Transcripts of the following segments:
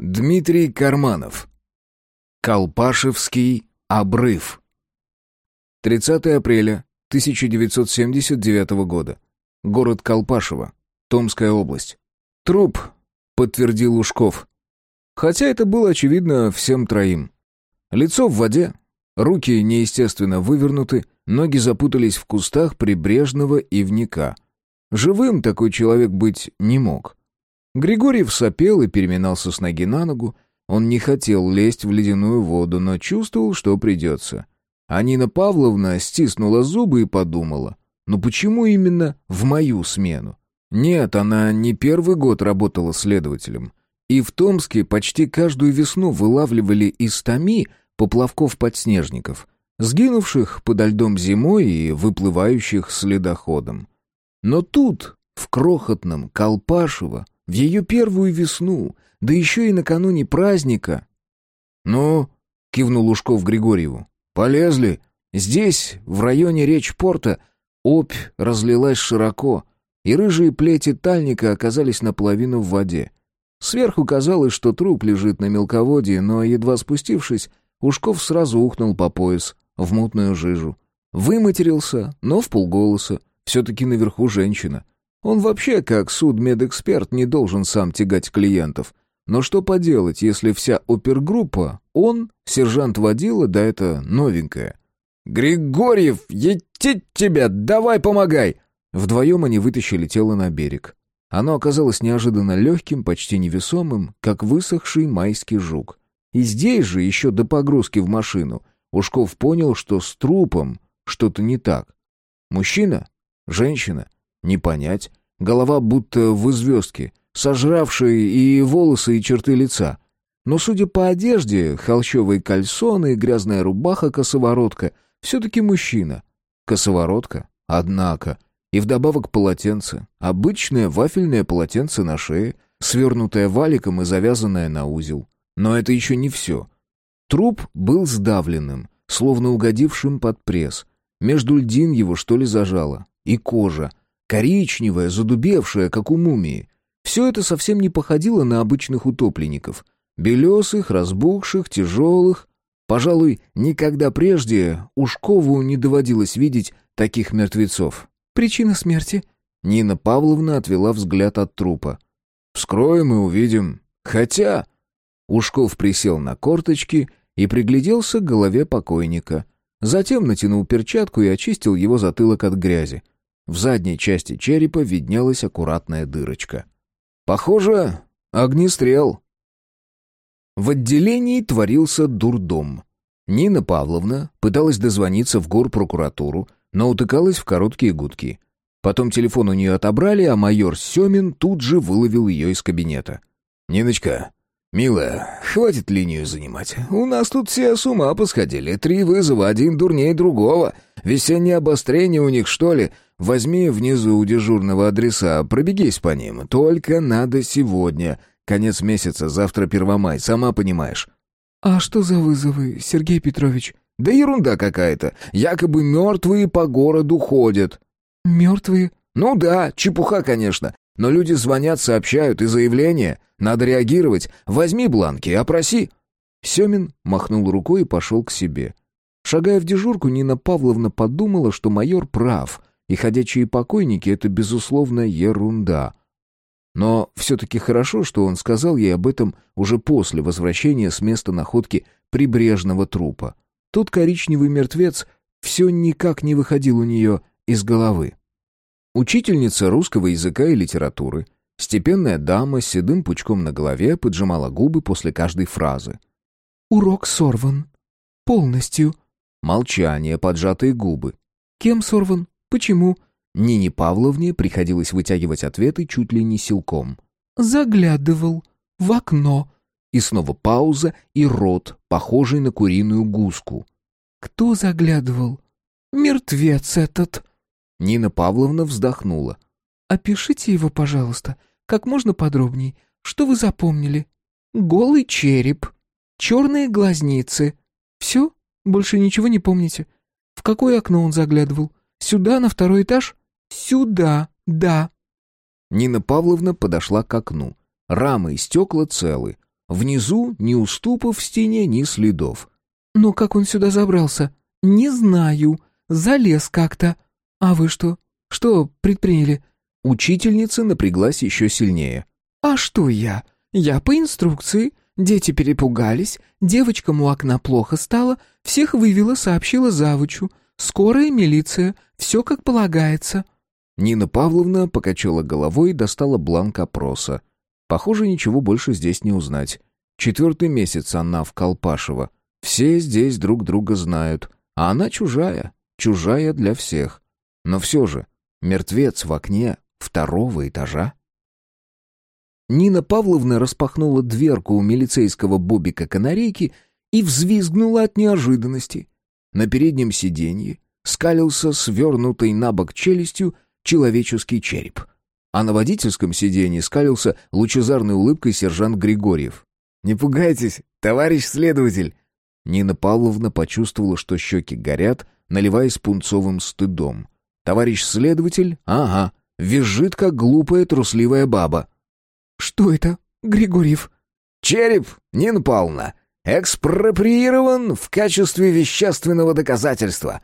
Дмитрий Карманов. Колпашевский обрыв. 30 апреля 1979 года. Город Колпашево, Томская область. Труп, подтвердил Ушков. Хотя это было очевидно всем троим. Лицо в воде, руки неестественно вывернуты, ноги запутались в кустах прибрежного ивника. Живым такой человек быть не мог. Григорьев сопел и переминался с ноги на ногу. Он не хотел лезть в ледяную воду, но чувствовал, что придется. А Нина Павловна стиснула зубы и подумала, ну почему именно в мою смену? Нет, она не первый год работала следователем. И в Томске почти каждую весну вылавливали из томи поплавков-подснежников, сгинувших подо льдом зимой и выплывающих следоходом. Но тут, в крохотном Колпашево, в ее первую весну, да еще и накануне праздника. «Ну?» — кивнул Ушков Григорьеву. «Полезли. Здесь, в районе речь-порта, опь разлилась широко, и рыжие плети тальника оказались наполовину в воде. Сверху казалось, что труп лежит на мелководье, но, едва спустившись, Ушков сразу ухнул по пояс, в мутную жижу. Выматерился, но в полголоса. Все-таки наверху женщина. Он вообще, как судмедэксперт, не должен сам тягать клиентов. Но что поделать, если вся опергруппа, он, сержант водила, да это новенькое. «Григорьев, етить тебя, давай помогай!» Вдвоем они вытащили тело на берег. Оно оказалось неожиданно легким, почти невесомым, как высохший майский жук. И здесь же, еще до погрузки в машину, Ушков понял, что с трупом что-то не так. Мужчина? Женщина? Не понять. Голова будто в звездке, сожравшая и волосы, и черты лица. Но, судя по одежде, холщовые кальсоны грязная рубаха-косоворотка, все-таки мужчина. Косоворотка, однако. И вдобавок полотенце. Обычное вафельное полотенце на шее, свернутое валиком и завязанное на узел. Но это еще не все. Труп был сдавленным, словно угодившим под пресс. Между льдин его что ли зажало. И кожа, коричневая, задубевшая, как у мумии. Все это совсем не походило на обычных утопленников. Белесых, разбухших, тяжелых. Пожалуй, никогда прежде Ушкову не доводилось видеть таких мертвецов. «Причина смерти?» Нина Павловна отвела взгляд от трупа. «Вскроем и увидим. Хотя...» Ушков присел на корточки и пригляделся к голове покойника. Затем натянул перчатку и очистил его затылок от грязи. В задней части черепа виднелась аккуратная дырочка. «Похоже, огнестрел». В отделении творился дурдом. Нина Павловна пыталась дозвониться в горпрокуратуру, но утыкалась в короткие гудки. Потом телефон у нее отобрали, а майор Семин тут же выловил ее из кабинета. «Ниночка, «Милая, хватит линию занимать. У нас тут все с ума посходили. Три вызова, один дурнее другого. Весеннее обострение у них, что ли? Возьми внизу у дежурного адреса, пробегись по ним. Только надо сегодня. Конец месяца, завтра Первомай, сама понимаешь». «А что за вызовы, Сергей Петрович?» «Да ерунда какая-то. Якобы мертвые по городу ходят». «Мертвые?» «Ну да, чепуха, конечно. Но люди звонят, сообщают и заявления. Надо реагировать. Возьми бланки, опроси». Семин махнул рукой и пошел к себе. Шагая в дежурку, Нина Павловна подумала, что майор прав, и ходячие покойники — это, безусловно, ерунда. Но все-таки хорошо, что он сказал ей об этом уже после возвращения с места находки прибрежного трупа. Тот коричневый мертвец все никак не выходил у нее из головы. Учительница русского языка и литературы, степенная дама с седым пучком на голове, поджимала губы после каждой фразы. «Урок сорван. Полностью». Молчание, поджатые губы. «Кем сорван? Почему?» Нине Павловне приходилось вытягивать ответы чуть ли не силком. «Заглядывал. В окно». И снова пауза и рот, похожий на куриную гуску. «Кто заглядывал? Мертвец этот». Нина Павловна вздохнула. «Опишите его, пожалуйста, как можно подробней. Что вы запомнили? Голый череп, черные глазницы. Все? Больше ничего не помните? В какое окно он заглядывал? Сюда, на второй этаж? Сюда, да». Нина Павловна подошла к окну. Рамы и стекла целы. Внизу ни уступов в стене, ни следов. «Но как он сюда забрался?» «Не знаю. Залез как-то. А вы что? Что предприняли?» Учительница напряглась еще сильнее. «А что я? Я по инструкции. Дети перепугались, девочкам у окна плохо стало, всех вывела, сообщила завучу. Скорая милиция, все как полагается». Нина Павловна покачала головой и достала бланк опроса. Похоже, ничего больше здесь не узнать. Четвертый месяц она в Колпашево. Все здесь друг друга знают, а она чужая, чужая для всех. Но все же, мертвец в окне второго этажа. Нина Павловна распахнула дверку у милицейского бобика-канарейки и взвизгнула от неожиданности. На переднем сиденье скалился свернутой на бок челюстью человеческий череп. А на водительском сиденье скалился лучезарной улыбкой сержант Григорьев. «Не пугайтесь, товарищ следователь!» Нина Павловна почувствовала, что щеки горят, наливаясь пунцовым стыдом. «Товарищ следователь? Ага, визжит, как глупая трусливая баба». «Что это, Григорьев?» «Череп, Нина Павловна, экспроприирован в качестве вещественного доказательства».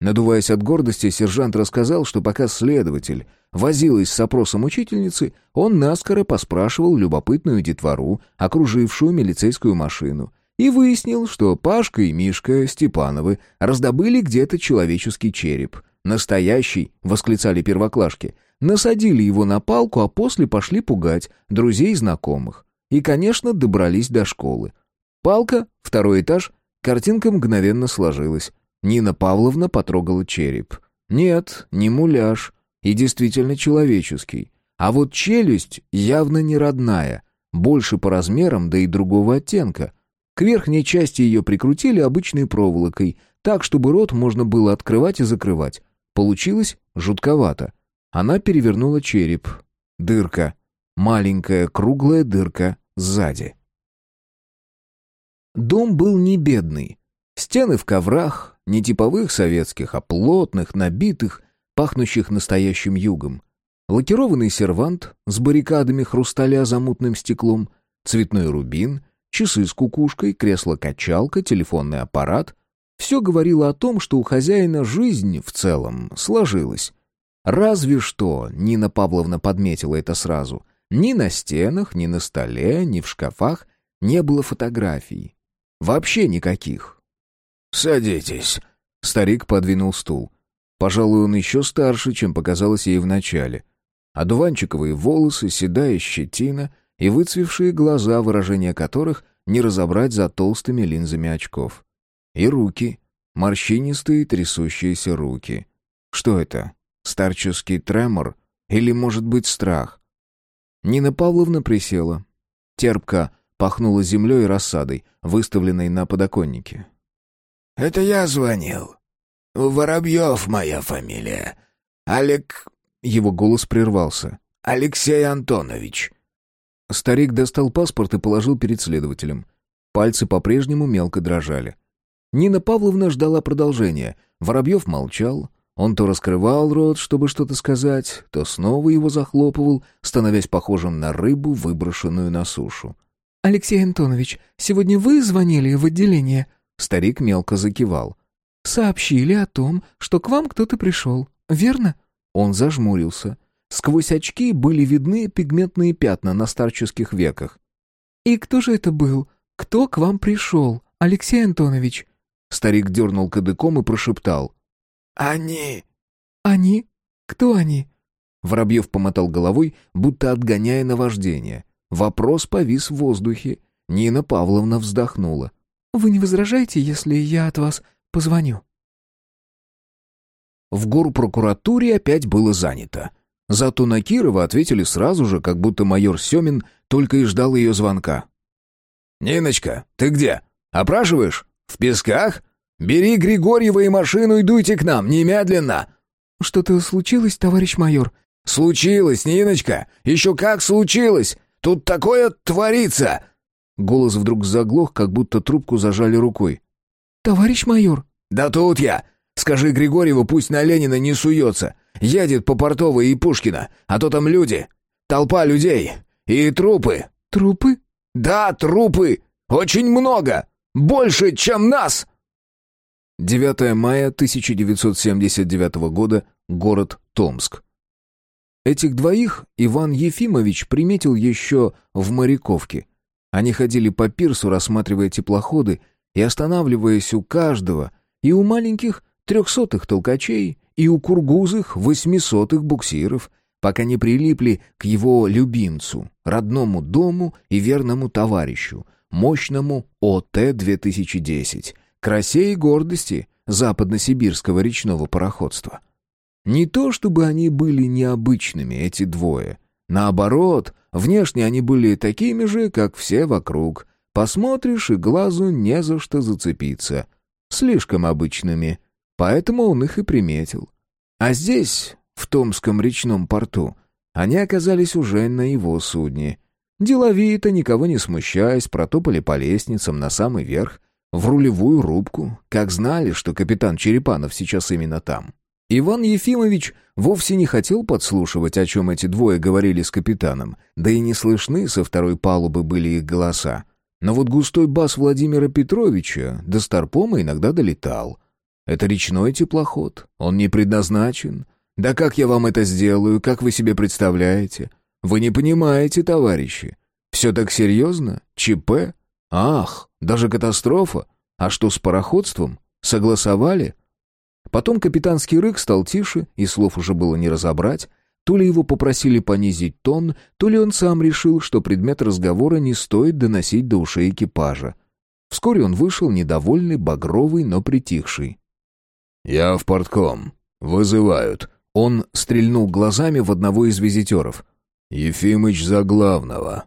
Надуваясь от гордости, сержант рассказал, что пока следователь возилась с опросом учительницы, он наскоро поспрашивал любопытную детвору, окружившую милицейскую машину, и выяснил, что Пашка и Мишка Степановы раздобыли где-то человеческий череп. «Настоящий!» — восклицали первоклашки — насадили его на палку, а после пошли пугать друзей и знакомых. И, конечно, добрались до школы. Палка, второй этаж, картинка мгновенно сложилась. Нина Павловна потрогала череп. Нет, не муляж, и действительно человеческий. А вот челюсть явно не родная, больше по размерам, да и другого оттенка. К верхней части ее прикрутили обычной проволокой, так, чтобы рот можно было открывать и закрывать. Получилось жутковато. Она перевернула череп. Дырка. Маленькая круглая дырка сзади. Дом был не бедный. Стены в коврах, не типовых советских, а плотных, набитых, пахнущих настоящим югом. Лакированный сервант с баррикадами хрусталя за мутным стеклом, цветной рубин, часы с кукушкой, кресло-качалка, телефонный аппарат. Все говорило о том, что у хозяина жизнь в целом сложилась. Разве что Нина Павловна подметила это сразу. Ни на стенах, ни на столе, ни в шкафах не было фотографий. Вообще никаких. «Садитесь». Старик подвинул стул. Пожалуй, он еще старше, чем показалось ей вначале. Одуванчиковые волосы, седая щетина и выцвевшие глаза, выражение которых не разобрать за толстыми линзами очков. И руки, морщинистые трясущиеся руки. Что это? Старческий тремор или, может быть, страх? Нина Павловна присела. Терпко пахнула землей и рассадой, выставленной на подоконнике. «Это я звонил. Воробьев моя фамилия. Олег...» Его голос прервался. «Алексей Антонович». Старик достал паспорт и положил перед следователем. Пальцы по-прежнему мелко дрожали. Нина Павловна ждала продолжения. Воробьев молчал, он то раскрывал рот, чтобы что-то сказать, то снова его захлопывал, становясь похожим на рыбу, выброшенную на сушу. «Алексей Антонович, сегодня вы звонили в отделение?» Старик мелко закивал. «Сообщили о том, что к вам кто-то пришел, верно?» Он зажмурился. Сквозь очки были видны пигментные пятна на старческих веках. «И кто же это был? Кто к вам пришел, Алексей Антонович?» Старик дернул кадыком и прошептал. «Они...» «Они? Кто они?» Воробьев помотал головой, будто отгоняя наваждение. Вопрос повис в воздухе. Нина Павловна вздохнула. «Вы не возражаете, если я от вас позвоню?» В горпрокуратуре опять было занято. Зато на Кирова ответили сразу же, как будто майор Семин только и ждал ее звонка. «Ниночка, ты где? Опрашиваешь? В песках? «Бери Григорьева и машину и дуйте к нам, немедленно!» «Что-то случилось, товарищ майор?» «Случилось, Ниночка! Еще как случилось! Тут такое творится!» Голос вдруг заглох, как будто трубку зажали рукой. «Товарищ майор!» «Да тут я! Скажи Григорьеву, пусть на Ленина не суется. Едет по Портовой и Пушкина, а то там люди. Толпа людей. И трупы». «Трупы? Да, трупы! Очень много! Больше, чем нас!» 9 мая 1979 года. Город Томск. Этих двоих Иван Ефимович приметил еще в Моряковке. Они ходили по пирсу, рассматривая теплоходы, и останавливаясь у каждого, и у маленьких трехсотых толкачей, и у кургузых восьмисотых буксиров, пока не прилипли к его любимцу, родному дому и верному товарищу, мощному ОТ-2010, красе и гордости западносибирского речного пароходства. Не то чтобы они были необычными, эти двое. Наоборот, внешне они были такими же, как все вокруг. Посмотришь, и глазу не за что зацепиться. Слишком обычными. Поэтому он их и приметил. А здесь, в Томском речном порту, они оказались уже на его судне. Деловито, никого не смущаясь, протопали по лестницам на самый верх, в рулевую рубку, как знали, что капитан Черепанов сейчас именно там. Иван Ефимович вовсе не хотел подслушивать, о чем эти двое говорили с капитаном, да и не слышны со второй палубы были их голоса. Но вот густой бас Владимира Петровича до Старпома иногда долетал. Это речной теплоход, он не предназначен. Да как я вам это сделаю, как вы себе представляете? Вы не понимаете, товарищи. Все так серьезно? ЧП? Ах, даже катастрофа? А что с пароходством? Согласовали? Потом капитанский рык стал тише, и слов уже было не разобрать. То ли его попросили понизить тон, то ли он сам решил, что предмет разговора не стоит доносить до ушей экипажа. Вскоре он вышел, недовольный, багровый, но притихший. «Я в портком. Вызывают». Он стрельнул глазами в одного из визитеров. «Ефимыч за главного».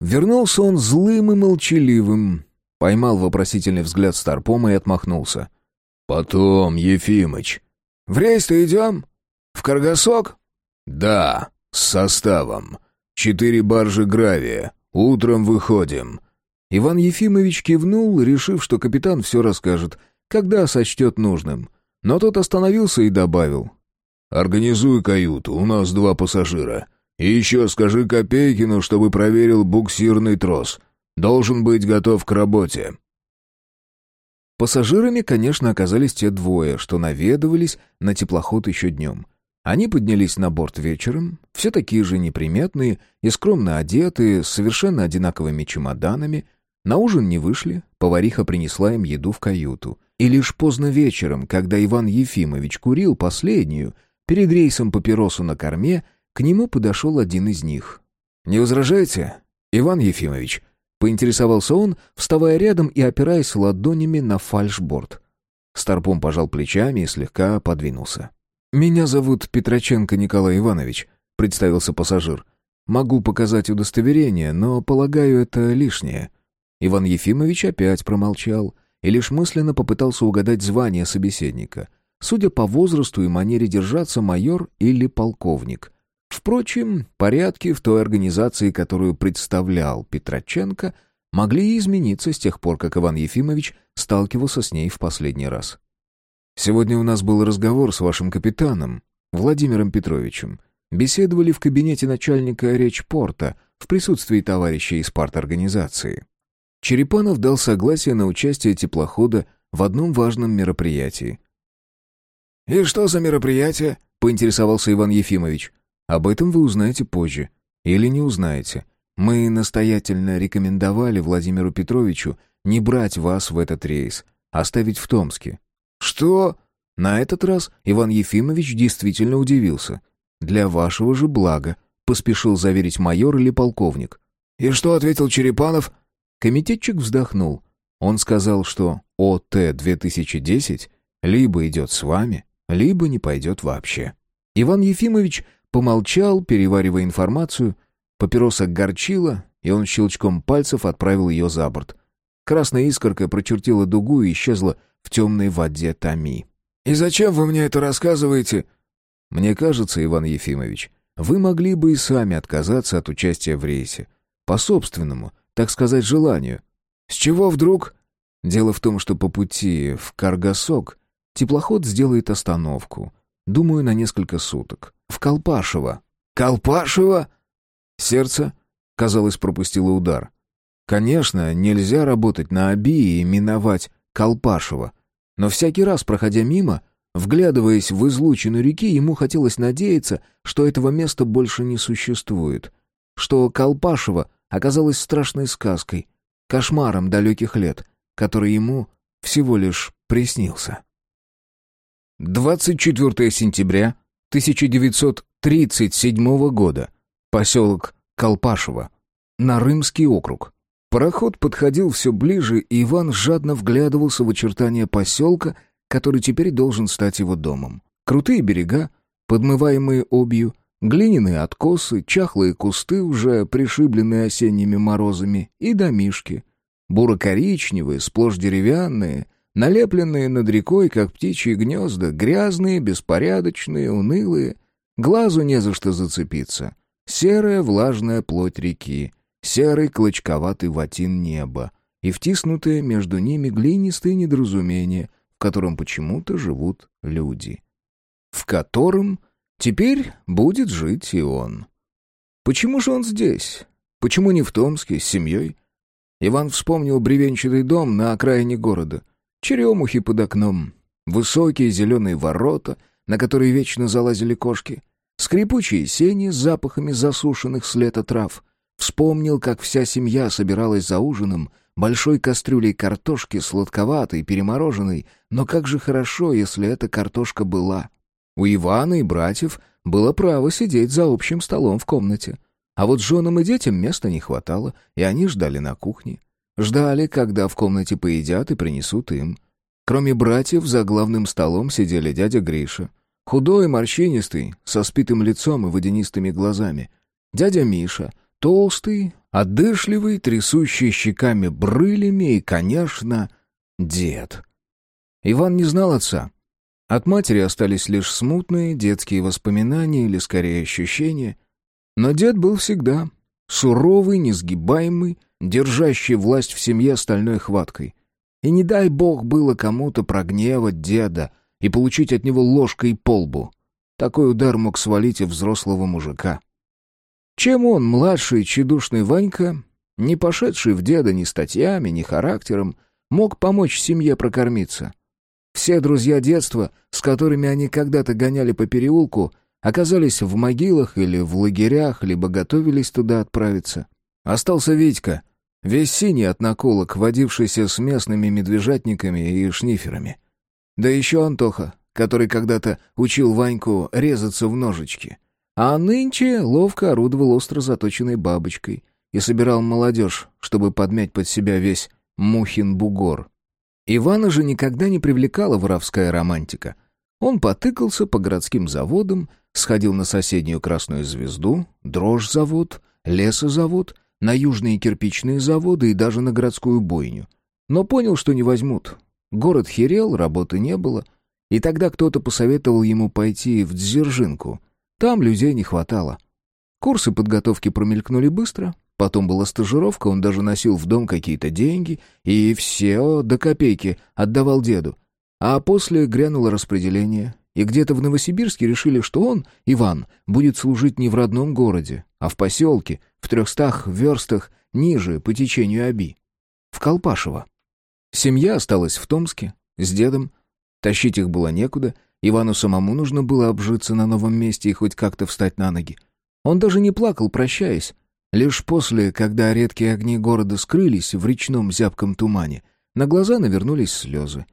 Вернулся он злым и молчаливым, поймал вопросительный взгляд Старпома и отмахнулся. «Потом, Ефимыч». «В рейс-то идем? В Каргасок?» «Да, с составом. Четыре баржи гравия. Утром выходим». Иван Ефимович кивнул, решив, что капитан все расскажет, когда сочтет нужным. Но тот остановился и добавил. «Организуй каюту, у нас два пассажира. И еще скажи Копейкину, чтобы проверил буксирный трос. Должен быть готов к работе». Пассажирами, конечно, оказались те двое, что наведывались на теплоход еще днем. Они поднялись на борт вечером, все такие же неприметные и скромно одетые, с совершенно одинаковыми чемоданами. На ужин не вышли, повариха принесла им еду в каюту. И лишь поздно вечером, когда Иван Ефимович курил последнюю, перед рейсом папиросу на корме, к нему подошел один из них. «Не возражаете, Иван Ефимович?» Поинтересовался он, вставая рядом и опираясь ладонями на фальшборд. Старпом пожал плечами и слегка подвинулся. «Меня зовут Петроченко Николай Иванович», — представился пассажир. «Могу показать удостоверение, но, полагаю, это лишнее». Иван Ефимович опять промолчал и лишь мысленно попытался угадать звание собеседника. Судя по возрасту и манере держаться, майор или полковник — Впрочем, порядки в той организации, которую представлял Петроченко, могли и измениться с тех пор, как Иван Ефимович сталкивался с ней в последний раз. «Сегодня у нас был разговор с вашим капитаном, Владимиром Петровичем. Беседовали в кабинете начальника речпорта в присутствии товарища из парторганизации. Черепанов дал согласие на участие теплохода в одном важном мероприятии. «И что за мероприятие?» — поинтересовался Иван Ефимович. Об этом вы узнаете позже. Или не узнаете. Мы настоятельно рекомендовали Владимиру Петровичу не брать вас в этот рейс, оставить в Томске. Что? На этот раз Иван Ефимович действительно удивился. Для вашего же блага, поспешил заверить майор или полковник. И что ответил Черепанов? Комитетчик вздохнул. Он сказал, что ОТ-2010 либо идет с вами, либо не пойдет вообще. Иван Ефимович Помолчал, переваривая информацию. Папироса горчила, и он щелчком пальцев отправил ее за борт. Красная искорка прочертила дугу и исчезла в темной воде Томи. «И зачем вы мне это рассказываете?» «Мне кажется, Иван Ефимович, вы могли бы и сами отказаться от участия в рейсе. По собственному, так сказать, желанию». «С чего вдруг?» «Дело в том, что по пути в Каргасок теплоход сделает остановку. Думаю, на несколько суток. В Колпашево. Колпашево? Сердце казалось, пропустила удар. Конечно, нельзя работать на Аби и миновать Колпашева. Но всякий раз, проходя мимо, вглядываясь в излучину реки, ему хотелось надеяться, что этого места больше не существует. Что Колпашева оказалась страшной сказкой, кошмаром далеких лет, который ему всего лишь приснился. 24 сентября 1937 года. Поселок Колпашево. Нарымский округ. Пароход подходил все ближе, и Иван жадно вглядывался в очертания поселка, который теперь должен стать его домом. Крутые берега, подмываемые обью, глиняные откосы, чахлые кусты, уже пришибленные осенними морозами, и домишки. Буро-коричневые, сплошь деревянные, налепленные над рекой, как птичьи гнезда, грязные, беспорядочные, унылые. Глазу не за что зацепиться. Серая влажная плоть реки, серый клочковатый ватин неба и втиснутые между ними глинистые недоразумения, в котором почему-то живут люди. В котором теперь будет жить и он. Почему же он здесь? Почему не в Томске, с семьей? Иван вспомнил бревенчатый дом на окраине города. Черемухи под окном, высокие зеленые ворота, на которые вечно залазили кошки, скрипучие сени с запахами засушенных с лета трав. Вспомнил, как вся семья собиралась за ужином, большой кастрюлей картошки, сладковатой, перемороженной, но как же хорошо, если эта картошка была. У Ивана и братьев было право сидеть за общим столом в комнате. А вот женам и детям места не хватало, и они ждали на кухне. Ждали, когда в комнате поедят и принесут им. Кроме братьев, за главным столом сидели дядя Гриша. Худой, морщинистый, со спитым лицом и водянистыми глазами. Дядя Миша, толстый, Одышливый, трясущий щеками брылями и, конечно, дед. Иван не знал отца. От матери остались лишь смутные детские воспоминания или, скорее, ощущения. Но дед был всегда суровый, несгибаемый, держащий власть в семье стальной хваткой. И не дай бог было кому-то прогневать деда и получить от него ложкой по лбу. Такой удар мог свалить и взрослого мужика. Чем он, младший чедушный Ванька, не пошедший в деда ни статьями, ни характером, мог помочь семье прокормиться? Все друзья детства, с которыми они когда-то гоняли по переулку, оказались в могилах или в лагерях, либо готовились туда отправиться. Остался Витька, весь синий от наколок, водившийся с местными медвежатниками и шниферами. Да еще Антоха, который когда-то учил Ваньку резаться в ножички — а нынче ловко орудовал остро заточенной бабочкой и собирал молодежь, чтобы подмять под себя весь Мухин бугор. Ивана же никогда не привлекала воровская романтика. Он потыкался по городским заводам, сходил на соседнюю Красную Звезду, дрожь-завод, лесозавод, на южные кирпичные заводы и даже на городскую бойню. Но понял, что не возьмут. Город херел, работы не было. И тогда кто-то посоветовал ему пойти в Дзержинку — там людей не хватало. Курсы подготовки промелькнули быстро. Потом была стажировка, он даже носил в дом какие-то деньги и все до копейки отдавал деду. А после грянуло распределение, и где-то в Новосибирске решили, что он, Иван, будет служить не в родном городе, а в поселке, в трехстах верстах ниже по течению Аби, в Колпашево. Семья осталась в Томске, с дедом. Тащить их было некуда — Ивану самому нужно было обжиться на новом месте и хоть как-то встать на ноги. Он даже не плакал, прощаясь. Лишь после, когда редкие огни города скрылись в речном зябком тумане, на глаза навернулись слезы.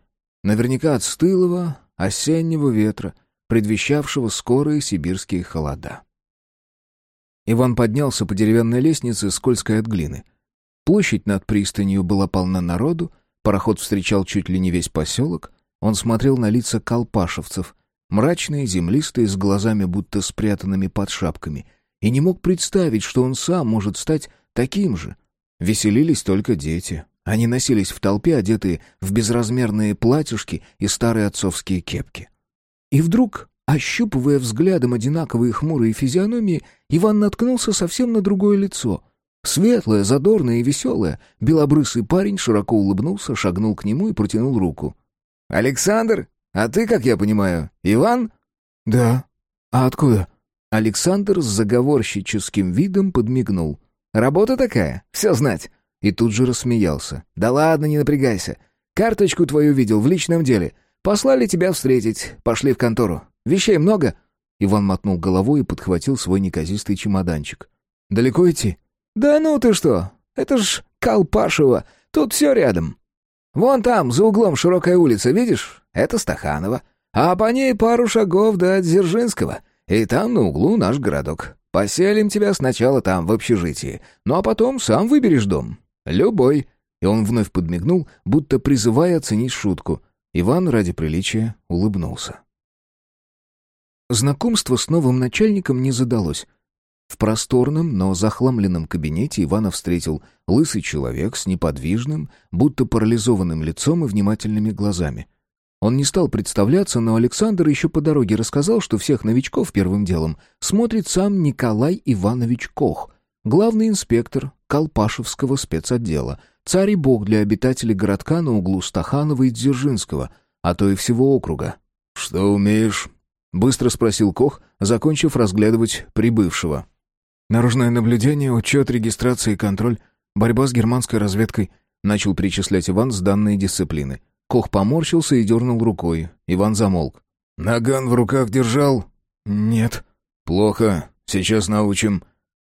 Наверняка от стылого осеннего ветра, предвещавшего скорые сибирские холода. Иван поднялся по деревянной лестнице, скользкой от глины. Площадь над пристанью была полна народу, пароход встречал чуть ли не весь поселок, он смотрел на лица колпашевцев, мрачные, землистые, с глазами будто спрятанными под шапками, и не мог представить, что он сам может стать таким же. Веселились только дети. Они носились в толпе, одетые в безразмерные платьишки и старые отцовские кепки. И вдруг, ощупывая взглядом одинаковые хмурые физиономии, Иван наткнулся совсем на другое лицо — Светлое, задорное и веселое. Белобрысый парень широко улыбнулся, шагнул к нему и протянул руку. «Александр? А ты, как я понимаю, Иван?» «Да. А откуда?» Александр с заговорщическим видом подмигнул. Работа такая, все знать». И тут же рассмеялся. «Да ладно, не напрягайся. Карточку твою видел в личном деле. Послали тебя встретить. Пошли в контору. Вещей много?» Иван мотнул головой и подхватил свой неказистый чемоданчик. «Далеко идти?» «Да ну ты что! Это ж Колпашево. Тут все рядом. Вон там, за углом широкая улица, видишь? Это Стаханова. А по ней пару шагов до Дзержинского. И там на углу наш городок. Поселим тебя сначала там, в общежитии. Ну а потом сам выберешь дом. Любой». И он вновь подмигнул, будто призывая оценить шутку. Иван ради приличия улыбнулся. Знакомство с новым начальником не задалось. В просторном, но захламленном кабинете Ивана встретил лысый человек с неподвижным, будто парализованным лицом и внимательными глазами. Он не стал представляться, но Александр еще по дороге рассказал, что всех новичков первым делом смотрит сам Николай Иванович Кох, главный инспектор Колпашевского спецотдела, царь и бог для обитателей городка на углу Стаханова и Дзержинского, а то и всего округа. «Что умеешь?» Быстро спросил Кох, закончив разглядывать прибывшего. «Наружное наблюдение, учет, регистрация и контроль, борьба с германской разведкой», начал перечислять Иван с данной дисциплины. Кох поморщился и дернул рукой. Иван замолк. «Наган в руках держал?» «Нет». «Плохо. Сейчас научим».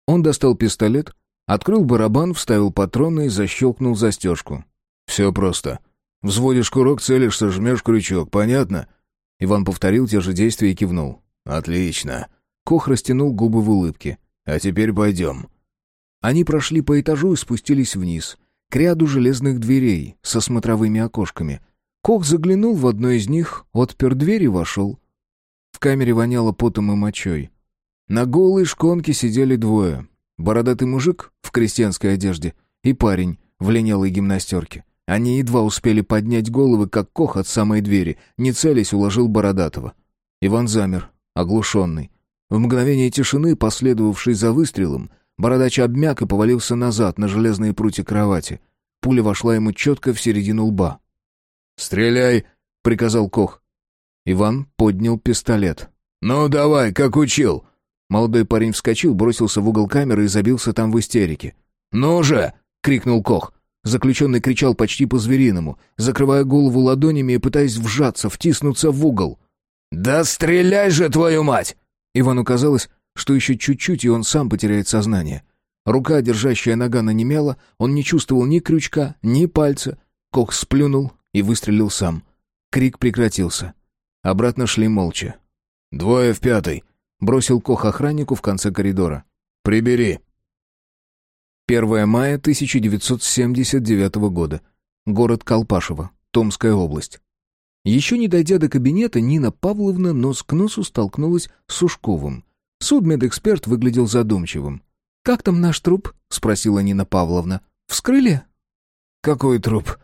Он достал пистолет, открыл барабан, вставил патроны и защелкнул застежку. «Все просто. Взводишь курок, целишься, жмешь крючок. Понятно?» Иван повторил те же действия и кивнул. «Отлично». Кох растянул губы в улыбке. «А теперь пойдем». Они прошли по этажу и спустились вниз, к ряду железных дверей со смотровыми окошками. Кох заглянул в одно из них, отпер дверь и вошел. В камере воняло потом и мочой. На голой шконке сидели двое. Бородатый мужик в крестьянской одежде и парень в линялой гимнастерке. Они едва успели поднять головы, как Кох от самой двери, не целясь, уложил Бородатого. Иван замер, оглушенный. В мгновение тишины, последовавшей за выстрелом, Бородач обмяк и повалился назад на железные прутья кровати. Пуля вошла ему четко в середину лба. «Стреляй!» — приказал Кох. Иван поднял пистолет. «Ну давай, как учил!» Молодой парень вскочил, бросился в угол камеры и забился там в истерике. «Ну же!» — крикнул Кох. Заключенный кричал почти по-звериному, закрывая голову ладонями и пытаясь вжаться, втиснуться в угол. «Да стреляй же, твою мать!» Ивану казалось, что еще чуть-чуть, и он сам потеряет сознание. Рука, держащая нагана, немела, он не чувствовал ни крючка, ни пальца. Кох сплюнул и выстрелил сам. Крик прекратился. Обратно шли молча. «Двое в пятой», — бросил Кох охраннику в конце коридора. «Прибери». 1 мая 1979 года. Город Колпашево, Томская область. Еще не дойдя до кабинета, Нина Павловна нос к носу столкнулась с Сушковым. Судмедэксперт выглядел задумчивым. «Как там наш труп?» — спросила Нина Павловна. «Вскрыли?» «Какой труп?»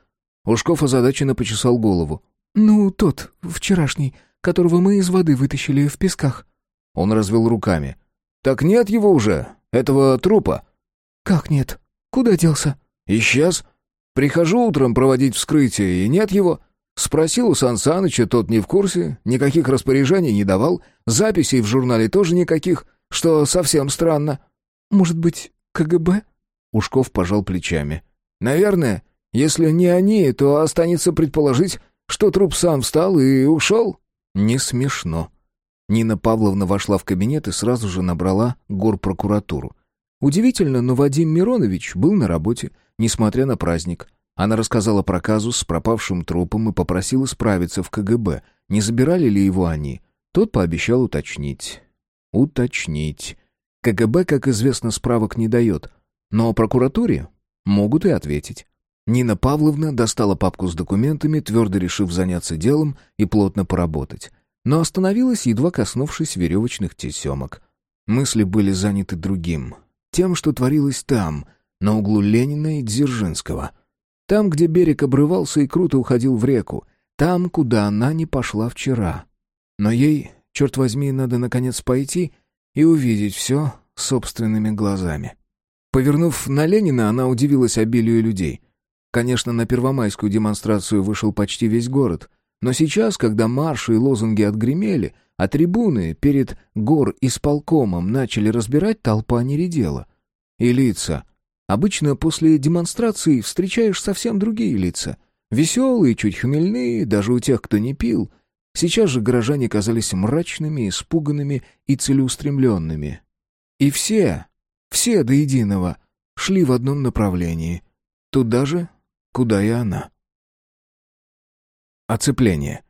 Ушков озадаченно почесал голову. «Ну, тот, вчерашний, которого мы из воды вытащили в песках». Он развел руками. «Так нет его уже, этого трупа». «Как нет? Куда делся?» «Исчез. Прихожу утром проводить вскрытие, и нет его. Спросил у Сан Саныча, тот не в курсе, никаких распоряжений не давал, записей в журнале тоже никаких, что совсем странно». «Может быть, КГБ?» Ушков пожал плечами. «Наверное. Если не они, то останется предположить, что труп сам встал и ушел». «Не смешно». Нина Павловна вошла в кабинет и сразу же набрала горпрокуратуру. Удивительно, но Вадим Миронович был на работе, несмотря на праздник. Она рассказала про казус с пропавшим трупом и попросила справиться в КГБ, не забирали ли его они. Тот пообещал уточнить. Уточнить. КГБ, как известно, справок не дает. Но прокуратуре могут и ответить. Нина Павловна достала папку с документами, твердо решив заняться делом и плотно поработать. Но остановилась, едва коснувшись веревочных тесемок. Мысли были заняты другим — тем, что творилось там, на углу Ленина и Дзержинского. Там, где берег обрывался и круто уходил в реку. Там, куда она не пошла вчера. Но ей, черт возьми, надо наконец пойти и увидеть все собственными глазами. Повернув на Ленина, она удивилась обилию людей. Конечно, на первомайскую демонстрацию вышел почти весь город. Но сейчас, когда марши и лозунги отгремели — а трибуны перед гор исполкомом начали разбирать, толпа не редела. и лица. Обычно после демонстраций встречаешь совсем другие лица. Веселые, чуть хмельные, даже у тех, кто не пил. Сейчас же горожане казались мрачными, испуганными и целеустремленными. И все, все до единого, шли в одном направлении. Туда же, куда и она. Оцепление.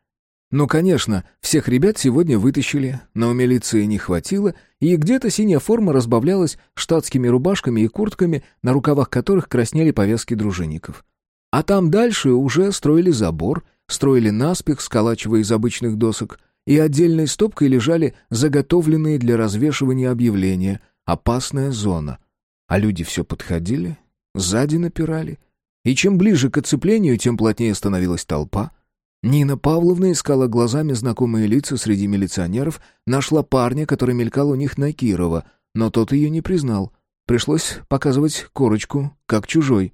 Ну, конечно, всех ребят сегодня вытащили, но у милиции не хватило, и где-то синяя форма разбавлялась штатскими рубашками и куртками, на рукавах которых краснели повязки дружинников. А там дальше уже строили забор, строили наспех, сколачивая из обычных досок, и отдельной стопкой лежали заготовленные для развешивания объявления «Опасная зона». А люди все подходили, сзади напирали, и чем ближе к оцеплению, тем плотнее становилась толпа — Нина Павловна искала глазами знакомые лица среди милиционеров, нашла парня, который мелькал у них на Кирова, но тот ее не признал. Пришлось показывать корочку, как чужой.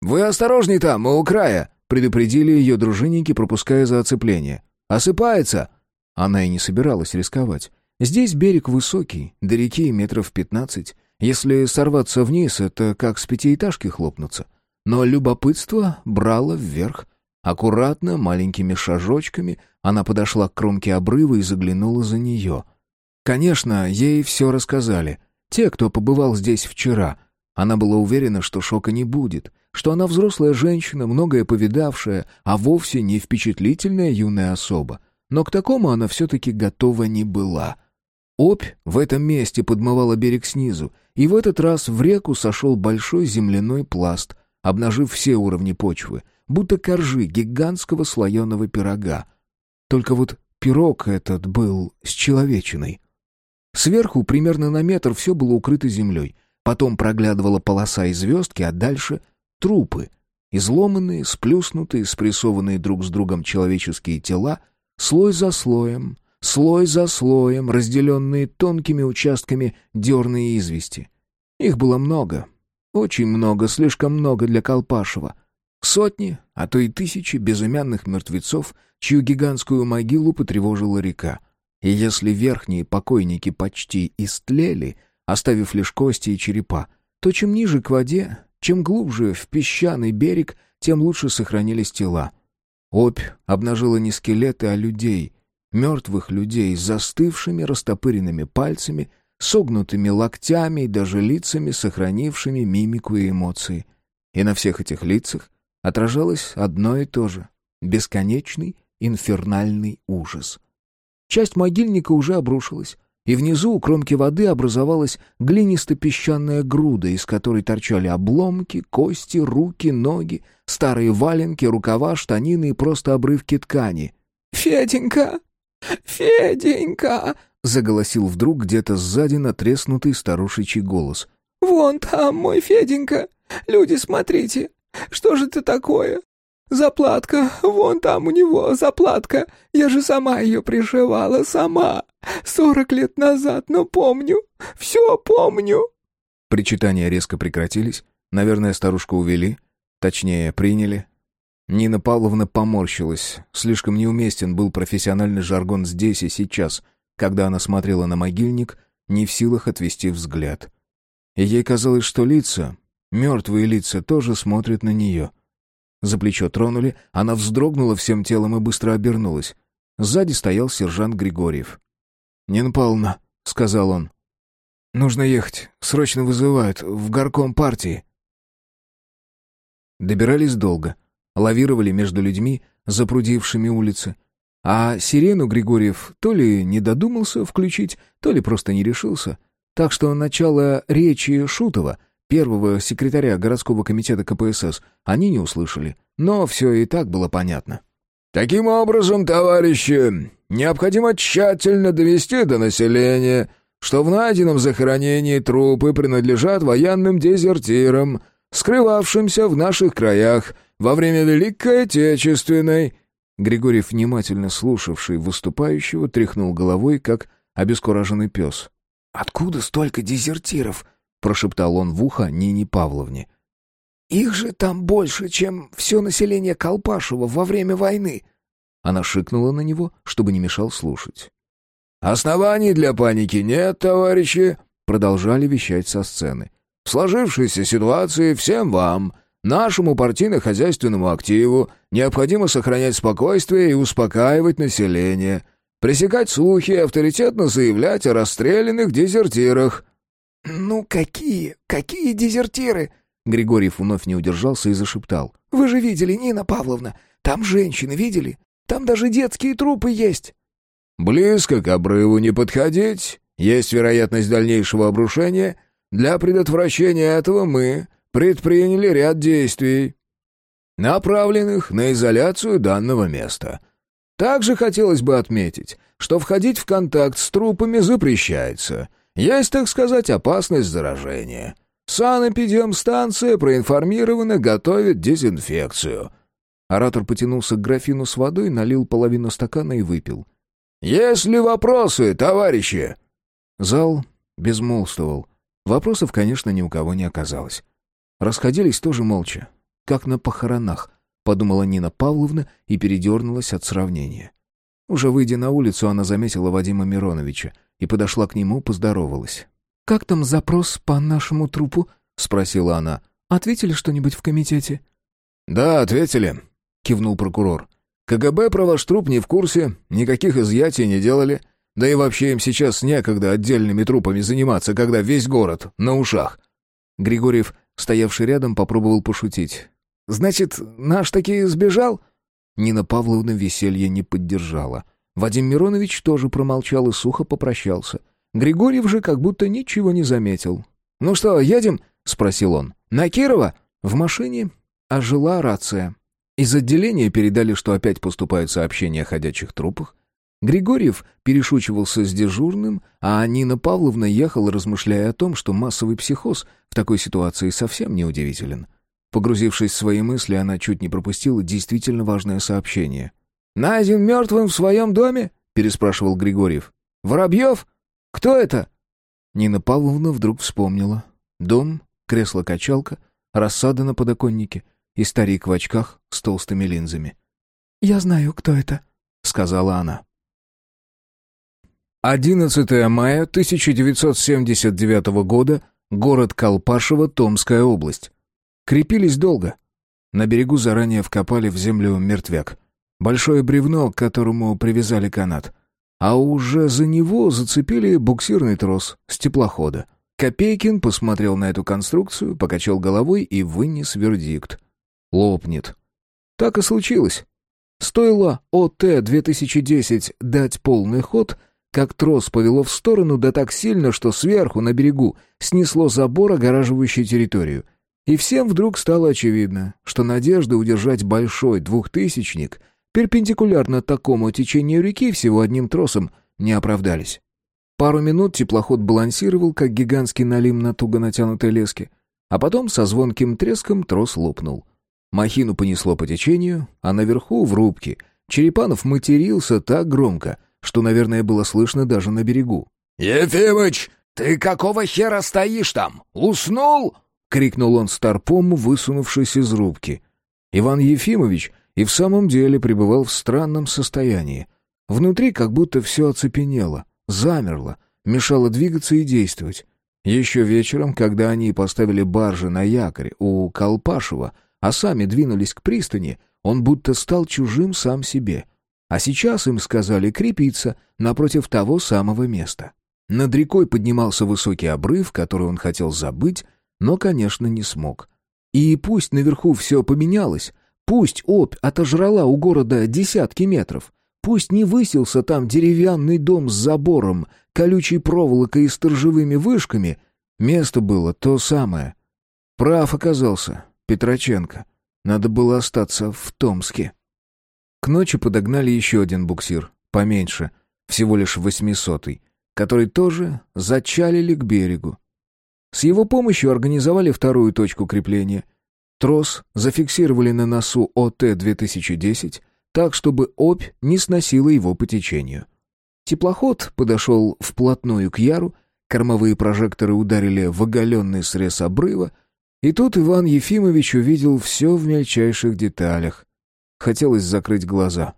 «Вы осторожней там, мы у края!» — предупредили ее дружинники, пропуская за оцепление. «Осыпается!» Она и не собиралась рисковать. Здесь берег высокий, до реки метров пятнадцать. Если сорваться вниз, это как с пятиэтажки хлопнуться. Но любопытство брало вверх — Аккуратно, маленькими шажочками, она подошла к кромке обрыва и заглянула за нее. Конечно, ей все рассказали. Те, кто побывал здесь вчера. Она была уверена, что шока не будет, что она взрослая женщина, многое повидавшая, а вовсе не впечатлительная юная особа. Но к такому она все-таки готова не была. Опь в этом месте подмывала берег снизу, и в этот раз в реку сошел большой земляной пласт, обнажив все уровни почвы — будто коржи гигантского слоеного пирога. Только вот пирог этот был с человечиной. Сверху, примерно на метр, все было укрыто землей. Потом проглядывала полоса и звездки, а дальше — трупы. Изломанные, сплюснутые, спрессованные друг с другом человеческие тела, слой за слоем, слой за слоем, разделенные тонкими участками дерные извести. Их было много. Очень много, слишком много для Колпашева — Сотни, а то и тысячи безымянных мертвецов, чью гигантскую могилу потревожила река. И если верхние покойники почти истлели, оставив лишь кости и черепа, то чем ниже к воде, чем глубже в песчаный берег, тем лучше сохранились тела. Опь обнажила не скелеты, а людей, мертвых людей с застывшими растопыренными пальцами, согнутыми локтями и даже лицами, сохранившими мимику и эмоции. И на всех этих лицах отражалось одно и то же — бесконечный инфернальный ужас. Часть могильника уже обрушилась, и внизу у кромки воды образовалась глинисто-песчаная груда, из которой торчали обломки, кости, руки, ноги, старые валенки, рукава, штанины и просто обрывки ткани. «Феденька! Феденька!» — заголосил вдруг где-то сзади натреснутый старушечий голос. «Вон там мой Феденька! Люди, смотрите! Что же это такое? Заплатка, вон там у него заплатка. Я же сама ее пришивала, сама. Сорок лет назад, но помню. Все помню. Причитания резко прекратились. Наверное, старушку увели. Точнее, приняли. Нина Павловна поморщилась. Слишком неуместен был профессиональный жаргон здесь и сейчас, когда она смотрела на могильник, не в силах отвести взгляд. Ей казалось, что лица, Мертвые лица тоже смотрят на нее. За плечо тронули, она вздрогнула всем телом и быстро обернулась. Сзади стоял сержант Григорьев. «Нина Павловна», — сказал он, — «нужно ехать, срочно вызывают, в горком партии». Добирались долго, лавировали между людьми, запрудившими улицы. А сирену Григорьев то ли не додумался включить, то ли просто не решился. Так что начало речи Шутова — первого секретаря городского комитета КПСС, они не услышали. Но все и так было понятно. «Таким образом, товарищи, необходимо тщательно довести до населения, что в найденном захоронении трупы принадлежат военным дезертирам, скрывавшимся в наших краях во время Великой Отечественной...» Григорьев, внимательно слушавший выступающего, тряхнул головой, как обескураженный пес. «Откуда столько дезертиров?» Прошептал он в ухо Нине Павловне. «Их же там больше, чем все население Колпашева во время войны!» Она шикнула на него, чтобы не мешал слушать. «Оснований для паники нет, товарищи!» продолжали вещать со сцены. «В сложившейся ситуации всем вам, нашему партийно-хозяйственному активу, необходимо сохранять спокойствие и успокаивать население, пресекать слухи и авторитетно заявлять о расстрелянных дезертирах». «Ну какие, какие дезертиры?» Григорьев вновь не удержался и зашептал. «Вы же видели, Нина Павловна, там женщины, видели? Там даже детские трупы есть». «Близко к обрыву не подходить. Есть вероятность дальнейшего обрушения. Для предотвращения этого мы предприняли ряд действий, направленных на изоляцию данного места. Также хотелось бы отметить, что входить в контакт с трупами запрещается. Есть, так сказать, опасность заражения. Санэпидемстанция проинформирована, готовит дезинфекцию». Оратор потянулся к графину с водой, налил половину стакана и выпил. «Есть ли вопросы, товарищи?» Зал безмолвствовал. Вопросов, конечно, ни у кого не оказалось. Расходились тоже молча, как на похоронах, подумала Нина Павловна и передернулась от сравнения. Уже выйдя на улицу, она заметила Вадима Мироновича и подошла к нему, поздоровалась. «Как там запрос по нашему трупу?» — спросила она. «Ответили что-нибудь в комитете?» «Да, ответили», — кивнул прокурор. «КГБ про ваш труп не в курсе, никаких изъятий не делали. Да и вообще им сейчас некогда отдельными трупами заниматься, когда весь город на ушах». Григорьев, стоявший рядом, попробовал пошутить. «Значит, наш таки сбежал?» Нина Павловна веселье не поддержала. Вадим Миронович тоже промолчал и сухо попрощался. Григорьев же как будто ничего не заметил. «Ну что, едем?» — спросил он. «На Кирова?» В машине ожила рация. Из отделения передали, что опять поступают сообщения о ходячих трупах. Григорьев перешучивался с дежурным, а Нина Павловна ехала, размышляя о том, что массовый психоз в такой ситуации совсем не удивителен. Погрузившись в свои мысли, она чуть не пропустила действительно важное сообщение. «Найден мертвым в своем доме?» — переспрашивал Григорьев. «Воробьев? Кто это?» Нина Павловна вдруг вспомнила. Дом, кресло-качалка, рассада на подоконнике — и старик в очках с толстыми линзами. «Я знаю, кто это», — сказала она. 11 мая 1979 года, город Колпашево, Томская область. Крепились долго. На берегу заранее вкопали в землю мертвяк. Большое бревно, к которому привязали канат. А уже за него зацепили буксирный трос с теплохода. Копейкин посмотрел на эту конструкцию, покачал головой и вынес вердикт лопнет. Так и случилось. Стоило ОТ-2010 дать полный ход, как трос повело в сторону, да так сильно, что сверху, на берегу, снесло забор, огораживающий территорию. И всем вдруг стало очевидно, что надежда удержать большой двухтысячник перпендикулярно такому течению реки всего одним тросом не оправдались. Пару минут теплоход балансировал, как гигантский налим на туго натянутой леске, а потом со звонким треском трос лопнул — Махину понесло по течению, а наверху, в рубке, Черепанов матерился так громко, что, наверное, было слышно даже на берегу. «Ефимыч, ты какого хера стоишь там? Уснул?» — крикнул он старпому, высунувшись из рубки. Иван Ефимович и в самом деле пребывал в странном состоянии. Внутри как будто все оцепенело, замерло, мешало двигаться и действовать. Еще вечером, когда они поставили баржи на якорь у Колпашева, а сами двинулись к пристани, он будто стал чужим сам себе. А сейчас им сказали крепиться напротив того самого места. Над рекой поднимался высокий обрыв, который он хотел забыть, но, конечно, не смог. И пусть наверху все поменялось, пусть Обь отожрала у города десятки метров, пусть не высился там деревянный дом с забором, колючей проволокой и сторожевыми вышками, место было то самое. Прав оказался, Петроченко. Надо было остаться в Томске. К ночи подогнали еще один буксир, поменьше, всего лишь восьмисотый, который тоже зачалили к берегу. С его помощью организовали вторую точку крепления. Трос зафиксировали на носу ОТ-2010 так, чтобы опь не сносила его по течению. Теплоход подошел вплотную к Яру, кормовые прожекторы ударили в оголенный срез обрыва, и тут Иван Ефимович увидел все в мельчайших деталях. Хотелось закрыть глаза.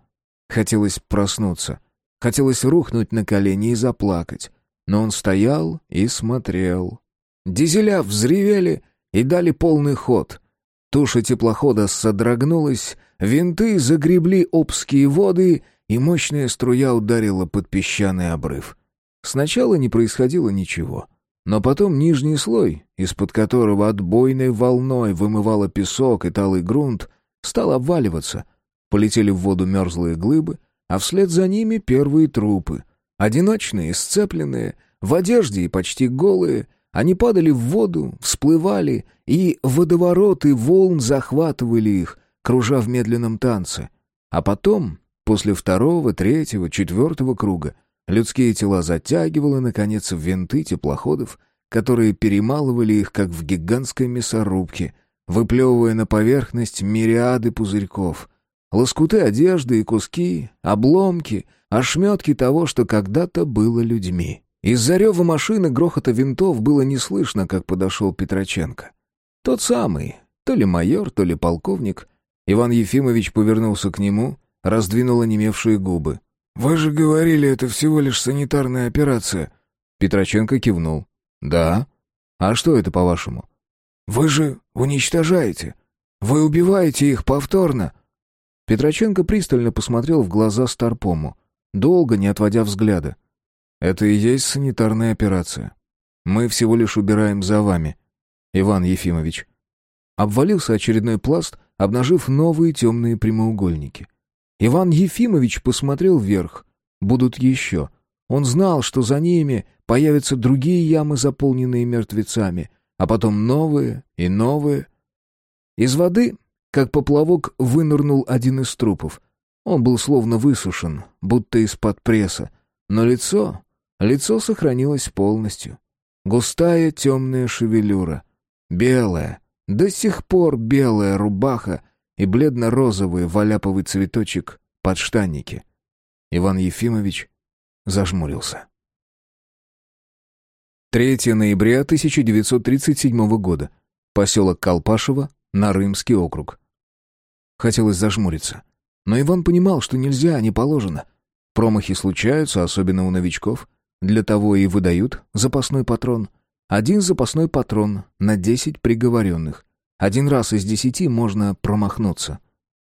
Хотелось проснуться. Хотелось рухнуть на колени и заплакать. но он стоял и смотрел. Дизеля взревели и дали полный ход. Туша теплохода содрогнулась, винты загребли обские воды, и мощная струя ударила под песчаный обрыв. Сначала не происходило ничего, но потом нижний слой, из-под которого отбойной волной вымывало песок и талый грунт, стал обваливаться. Полетели в воду мерзлые глыбы, а вслед за ними первые трупы. Одиночные, сцепленные, в одежде и почти голые, они падали в воду, всплывали, и водовороты волн захватывали их, кружа в медленном танце. А потом, после второго, третьего, четвертого круга, людские тела затягивало, наконец, в винты теплоходов, которые перемалывали их, как в гигантской мясорубке, выплевывая на поверхность мириады пузырьков. Лоскуты одежды и куски, обломки, ошметки того, что когда-то было людьми. Из-за рева машины грохота винтов было не слышно, как подошел Петроченко. Тот самый, то ли майор, то ли полковник. Иван Ефимович повернулся к нему, раздвинул онемевшие губы. «Вы же говорили, это всего лишь санитарная операция». Петроченко кивнул. «Да? А что это, по-вашему?» «Вы же уничтожаете. Вы убиваете их повторно». Петроченко пристально посмотрел в глаза Старпому, долго не отводя взгляда. Это и есть санитарная операция. Мы всего лишь убираем за вами, Иван Ефимович. Обвалился очередной пласт, обнажив новые темные прямоугольники. Иван Ефимович посмотрел вверх. Будут еще. Он знал, что за ними появятся другие ямы, заполненные мертвецами, а потом новые и новые. Из воды, как поплавок, вынырнул один из трупов. Он был словно высушен, будто из-под пресса, но лицо Лицо сохранилось полностью. Густая темная шевелюра. Белая, до сих пор белая рубаха и бледно-розовый валяповый цветочек подштанники. Иван Ефимович зажмурился. 3 ноября 1937 года. Поселок Колпашево, Нарымский округ. Хотелось зажмуриться. Но Иван понимал, что нельзя, не положено. Промахи случаются, особенно у новичков. Для того и выдают запасной патрон. Один запасной патрон на десять приговоренных. Один раз из десяти можно промахнуться.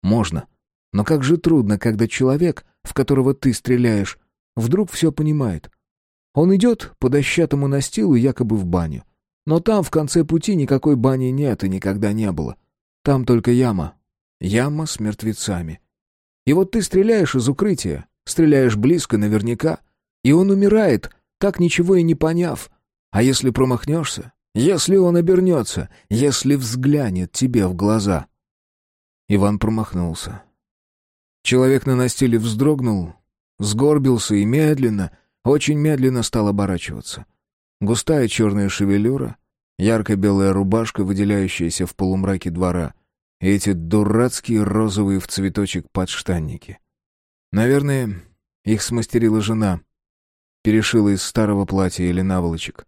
Можно. Но как же трудно, когда человек, в которого ты стреляешь, вдруг все понимает. Он идет по дощатому настилу якобы в баню. Но там в конце пути никакой бани нет и никогда не было. Там только яма. Яма с мертвецами. И вот ты стреляешь из укрытия, стреляешь близко наверняка — и он умирает, так ничего и не поняв. А если промахнешься? Если он обернется? Если взглянет тебе в глаза?» Иван промахнулся. Человек на настиле вздрогнул, сгорбился и медленно, очень медленно стал оборачиваться. Густая черная шевелюра, ярко-белая рубашка, выделяющаяся в полумраке двора, и эти дурацкие розовые в цветочек подштанники. Наверное, их смастерила жена — перешила из старого платья или наволочек.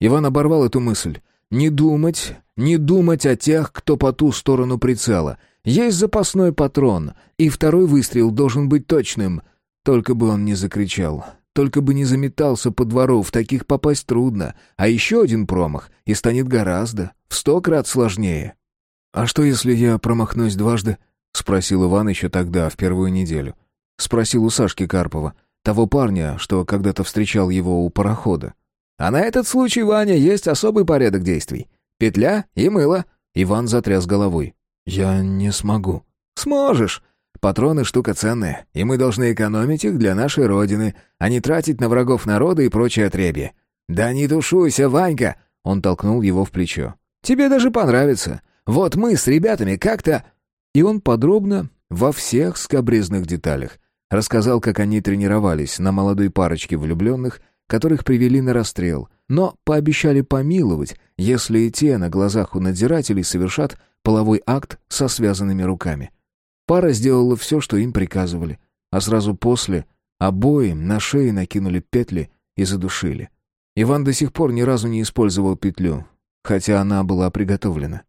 Иван оборвал эту мысль. Не думать, не думать о тех, кто по ту сторону прицела. Есть запасной патрон, и второй выстрел должен быть точным. Только бы он не закричал, только бы не заметался по двору, в таких попасть трудно. А еще один промах, и станет гораздо, в сто крат сложнее. «А что, если я промахнусь дважды?» — спросил Иван еще тогда, в первую неделю. Спросил у Сашки Карпова. Того парня, что когда-то встречал его у парохода. А на этот случай, Ваня, есть особый порядок действий. Петля и мыло. Иван затряс головой. «Я не смогу». «Сможешь. Патроны — штука ценная, и мы должны экономить их для нашей Родины, а не тратить на врагов народа и прочее отребье. Да не душуйся, Ванька!» Он толкнул его в плечо. «Тебе даже понравится. Вот мы с ребятами как-то...» И он подробно, во всех скобрезных деталях, Рассказал, как они тренировались на молодой парочке влюбленных, которых привели на расстрел, но пообещали помиловать, если те на глазах у надзирателей совершат половой акт со связанными руками. Пара сделала все, что им приказывали, а сразу после обоим на шеи накинули петли и задушили. Иван до сих пор ни разу не использовал петлю, хотя она была приготовлена.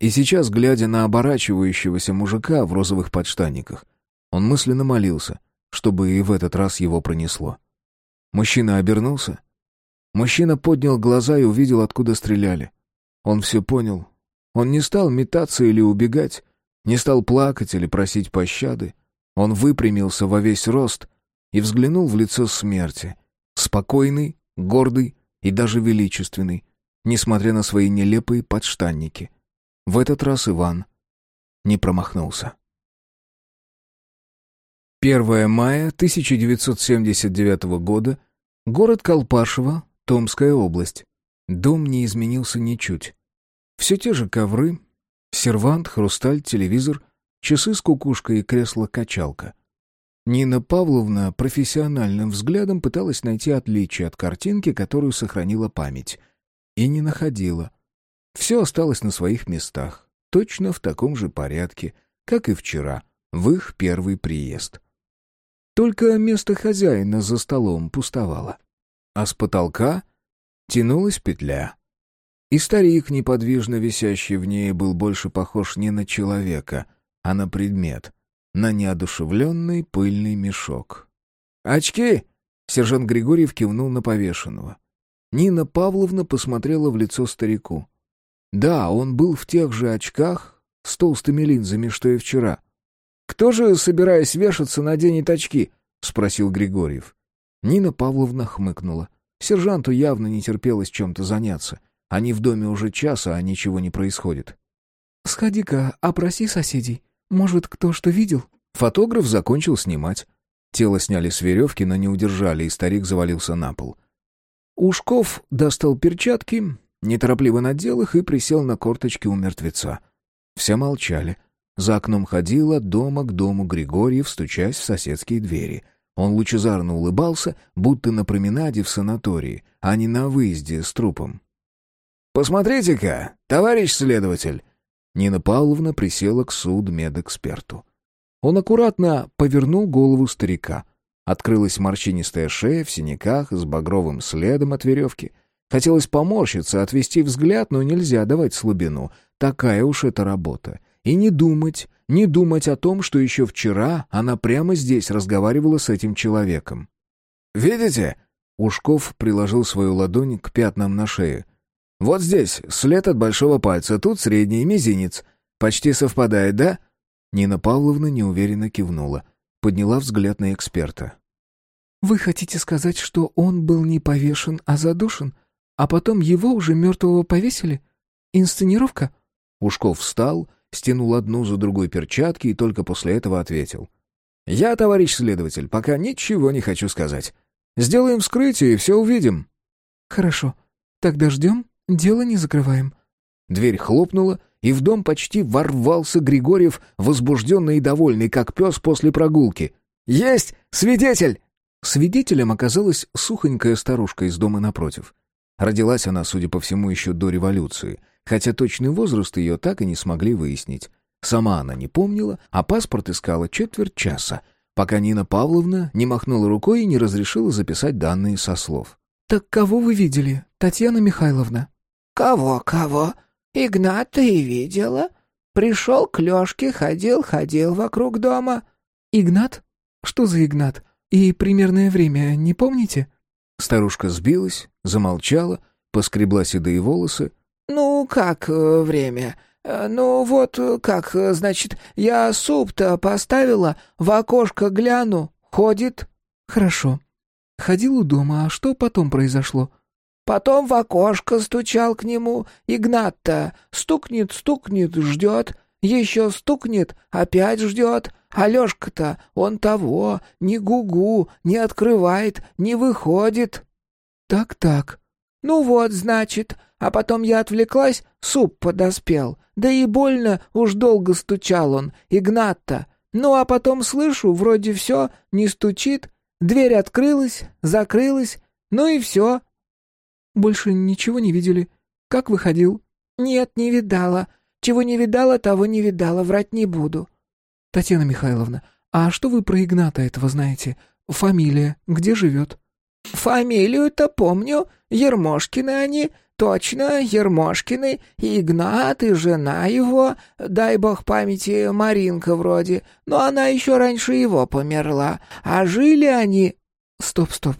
И сейчас, глядя на оборачивающегося мужика в розовых подштанниках, он мысленно молился, чтобы и в этот раз его пронесло. Мужчина обернулся, Мужчина поднял глаза и увидел, откуда стреляли. Он все понял. Он не стал метаться или убегать, не стал плакать или просить пощады. Он выпрямился во весь рост и взглянул в лицо смерти. Спокойный, гордый и даже величественный, несмотря на свои нелепые подштанники. В этот раз Иван не промахнулся. 1 мая 1979 года. Город Колпашево, Томская область. Дом не изменился ничуть. Все те же ковры, сервант, хрусталь, телевизор, часы с кукушкой и кресло-качалка. Нина Павловна профессиональным взглядом пыталась найти отличие от картинки, которую сохранила память. И не находила. Все осталось на своих местах, точно в таком же порядке, как и вчера, в их первый приезд. Только место хозяина за столом пустовало. А с потолка тянулась петля. И старик, неподвижно висящий в ней, был больше похож не на человека, а на предмет, на неодушевленный пыльный мешок. «Очки!» — сержант Григорьев кивнул на повешенного. Нина Павловна посмотрела в лицо старику. Да, он был в тех же очках, с толстыми линзами, что и вчера. «Кто же, собираясь вешаться, наденет очки?» — спросил Григорьев. Нина Павловна хмыкнула. Сержанту явно не терпелось чем-то заняться. Они в доме уже час, а ничего не происходит. «Сходи-ка, опроси соседей. Может, кто что видел?» Фотограф закончил снимать. Тело сняли с веревки, но не удержали, и старик завалился на пол. Ушков достал перчатки, неторопливо надел их и присел на корточки у мертвеца. Все молчали. За окном ходил от дома к дому Григорьев, стучась в соседские двери. Он лучезарно улыбался, будто на променаде в санатории, а не на выезде с трупом. «Посмотрите-ка, товарищ следователь!» Нина Павловна присела к судмедэксперту. Он аккуратно повернул голову старика. Открылась морщинистая шея в синяках с багровым следом от веревки. Хотелось поморщиться, отвести взгляд, но нельзя давать слабину. Такая уж эта работа. И не думать, не думать о том, что еще вчера она прямо здесь разговаривала с этим человеком. «Видите?» Ушков приложил свою ладонь к пятнам на шее. «Вот здесь след от большого пальца, тут средний мизинец. Почти совпадает, да?» Нина Павловна неуверенно кивнула, подняла взгляд на эксперта. «Вы хотите сказать, что он был не повешен, а задушен, а потом его уже мертвого повесили? Инсценировка?» Ушков встал стянул одну за другой перчатки и только после этого ответил. «Я, товарищ следователь, пока ничего не хочу сказать. Сделаем вскрытие и все увидим». «Хорошо. Тогда ждем, дело не закрываем». Дверь хлопнула, и в дом почти ворвался Григорьев, возбужденный и довольный, как пес после прогулки. «Есть! Свидетель!» Свидетелем оказалась сухонькая старушка из дома напротив. Родилась она, судя по всему, еще до революции — хотя точный возраст ее так и не смогли выяснить. Сама она не помнила, а паспорт искала четверть часа, пока Нина Павловна не махнула рукой и не разрешила записать данные со слов. «Так кого вы видели, Татьяна Михайловна?» «Кого, кого? Игната и видела. Пришел к Лешке, ходил, ходил вокруг дома». «Игнат? Что за Игнат? И примерное время не помните?» Старушка сбилась, замолчала, поскребла седые волосы, «Ну, как э, время? Э, ну, вот э, как, значит, я суп-то поставила, в окошко гляну, ходит». «Хорошо. Ходил у дома, а что потом произошло?» «Потом в окошко стучал к нему. Игнат-то стукнет, стукнет, ждет. Еще стукнет, опять ждет. Алешка-то, он того, ни гугу, не открывает, не выходит». «Так-так». «Ну вот, значит, а потом я отвлеклась, суп подоспел. Да и больно уж долго стучал он, Игнат-то. Ну а потом слышу, вроде все, не стучит. Дверь открылась, закрылась, ну и все. Больше ничего не видели? Как выходил? Нет, не видала. Чего не видала, того не видала, врать не буду. Татьяна Михайловна, а что вы про Игната этого знаете? Фамилия, где живет? Фамилию-то помню, Ермошкины они, Точно, Ермошкины, и Игнат, и жена его, дай бог памяти, Маринка вроде, но она еще раньше его померла. А жили они... Стоп, стоп.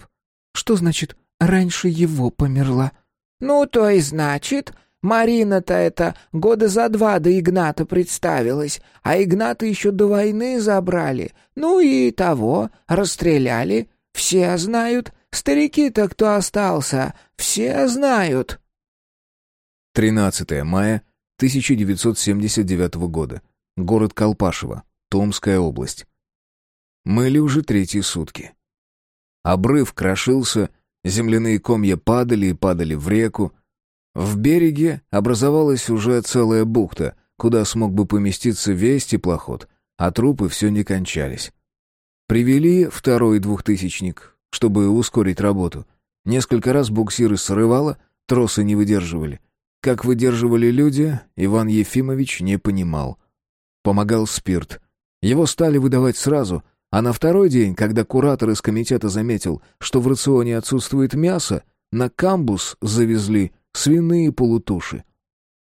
Что значит раньше его померла». «Ну, то и значит, Марина-то это года за два до Игната представилась, а Игната еще до войны забрали. Ну и того, расстреляли. Все знают. Старики-то кто остался, все знают». 13 мая 1979 года. Город Колпашево, Томская область. Мыли уже третьи сутки. Обрыв крошился, земляные комья падали и падали в реку. В береге образовалась уже целая бухта, куда смог бы поместиться весь теплоход, а трупы все не кончались. Привели второй двухтысячник, чтобы ускорить работу. Несколько раз буксиры срывало, тросы не выдерживали. Как выдерживали люди, Иван Ефимович не понимал. Помогал спирт. Его стали выдавать сразу, а на второй день, когда куратор из комитета заметил, что в рационе отсутствует мясо, на камбус завезли свиные полутуши.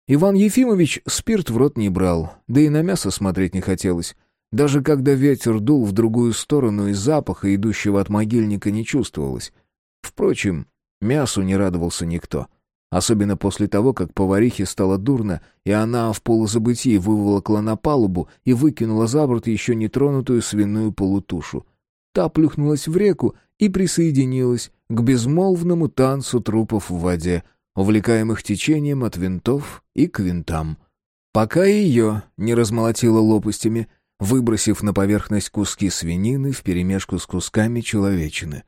Иван Ефимович спирт в рот не брал, да и на мясо смотреть не хотелось. Даже когда ветер дул в другую сторону и запаха, идущего от могильника, не чувствовалось. Впрочем, мясу не радовался никто. Особенно после того, как поварихе стало дурно, и она в полузабытии выволокла на палубу и выкинула за борт еще нетронутую свиную полутушу. Та плюхнулась в реку и присоединилась к безмолвному танцу трупов в воде, увлекаемых течением от винтов и к винтам. Пока ее не размолотило лопастями, выбросив на поверхность куски свинины вперемешку с кусками человечины.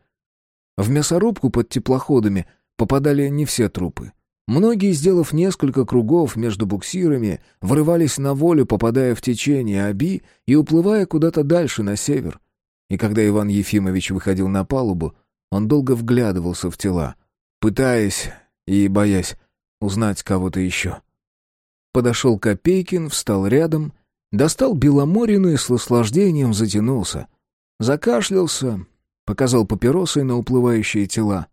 В мясорубку под теплоходами — попадали не все трупы. Многие, сделав несколько кругов между буксирами, вырывались на волю, попадая в течение Аби и уплывая куда-то дальше, на север. И когда Иван Ефимович выходил на палубу, он долго вглядывался в тела, пытаясь и боясь узнать кого-то еще. Подошел Копейкин, встал рядом, достал Беломорину и с наслаждением затянулся. Закашлялся, показал папиросы на уплывающие тела.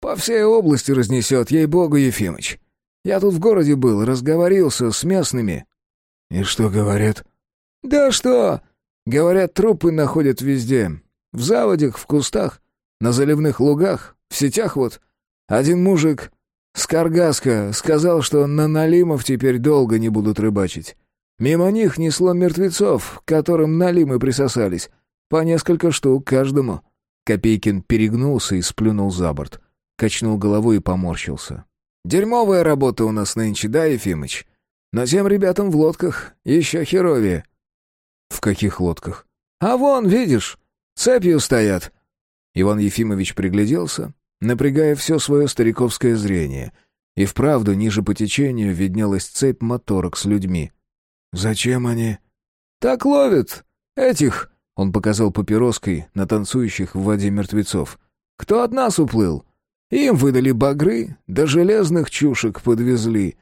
По всей области разнесет, ей-богу, Ефимыч. Я тут в городе был, разговорился с местными». «И что говорят?» «Да что? Говорят, трупы находят везде. В заводях, в кустах, на заливных лугах, в сетях вот. Один мужик с Каргаска сказал, что на налимов теперь долго не будут рыбачить. Мимо них несло мертвецов, к которым налимы присосались. По несколько штук каждому». Копейкин перегнулся и сплюнул за борт. Качнул головой и поморщился. «Дерьмовая работа у нас нынче, да, Ефимыч? Но тем ребятам в лодках еще херовее». «В каких лодках?» «А вон, видишь, цепью стоят». Иван Ефимович пригляделся, напрягая все свое стариковское зрение. И вправду ниже по течению виднелась цепь моторок с людьми. «Зачем они?» «Так ловят. Этих...» — он показал папироской на танцующих в воде мертвецов. «Кто от нас уплыл? Им выдали багры, до железных чушек подвезли.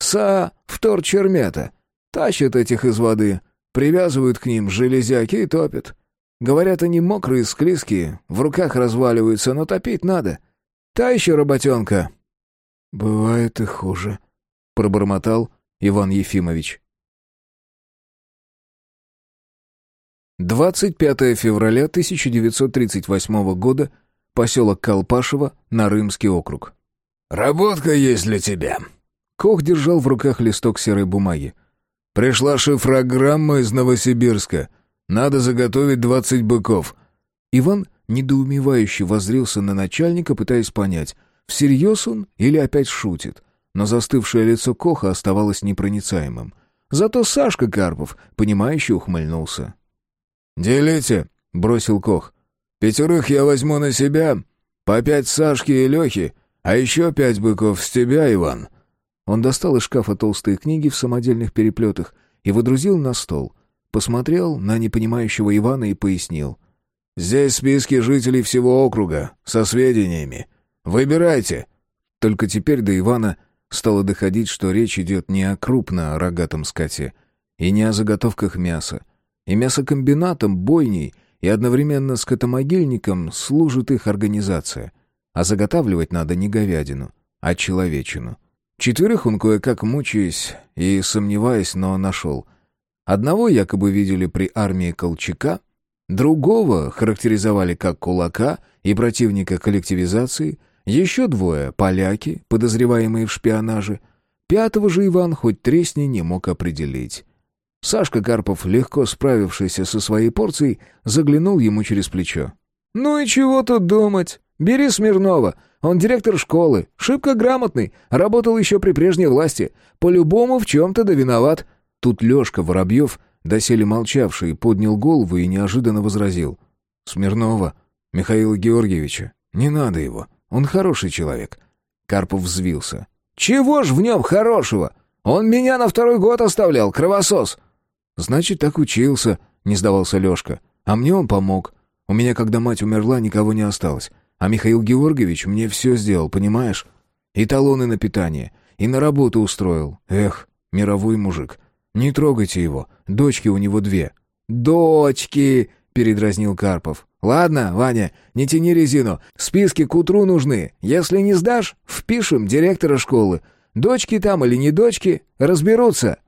Са вторчермета. Тащат этих из воды, привязывают к ним железяки и топят. Говорят, они мокрые, склизкие, в руках разваливаются, но топить надо. Та еще работенка. «Бывает и хуже», — пробормотал Иван Ефимович. 25 февраля 1938 года Поселок Колпашево, Нарымский округ. «Работка есть для тебя». Кох держал в руках листок серой бумаги. «Пришла шифрограмма из Новосибирска. Надо заготовить двадцать быков». Иван недоумевающе воззрился на начальника, пытаясь понять, всерьез он или опять шутит. Но застывшее лицо Коха оставалось непроницаемым. Зато Сашка Карпов, понимающе ухмыльнулся. «Делите», — бросил Кох. Пятерых я возьму на себя, по пять Сашки и Лехи, а еще пять быков с тебя, Иван». Он достал из шкафа толстые книги в самодельных переплетах и выдрузил на стол. Посмотрел на непонимающего Ивана и пояснил. «Здесь списки жителей всего округа, со сведениями. Выбирайте». Только теперь до Ивана стало доходить, что речь идет не о крупно рогатом скоте и не о заготовках мяса. И мясокомбинатом, бойней и одновременно с котомогильником служит их организация. А заготавливать надо не говядину, а человечину. Четверых он кое-как мучаясь и сомневаясь, но нашел. Одного якобы видели при армии Колчака, другого характеризовали как кулака и противника коллективизации, Еще двое — поляки, подозреваемые в шпионаже. Пятого же Иван хоть тресни не мог определить. Сашка Карпов, легко справившийся со своей порцией, заглянул ему через плечо. «Ну и чего тут думать? Бери Смирнова. Он директор школы, шибко грамотный, работал еще при прежней власти. По-любому в чем-то да виноват». Тут Лешка Воробьев, доселе молчавший, поднял голову и неожиданно возразил. «Смирнова, Михаила Георгиевича, не надо его, он хороший человек». Карпов взвился. «Чего ж в нем хорошего? Он меня на второй год оставлял, кровосос!» «Значит, так учился», — не сдавался Лешка. «А мне он помог. У меня, когда мать умерла, никого не осталось. А Михаил Георгиевич мне все сделал, понимаешь? И талоны на питание, и на работу устроил. Эх, мировой мужик. Не трогайте его, дочки у него две». «Дочки!» — передразнил Карпов. «Ладно, Ваня, не тяни резину. Списки к утру нужны. Если не сдашь, впишем директора школы. Дочки там или не дочки, разберутся».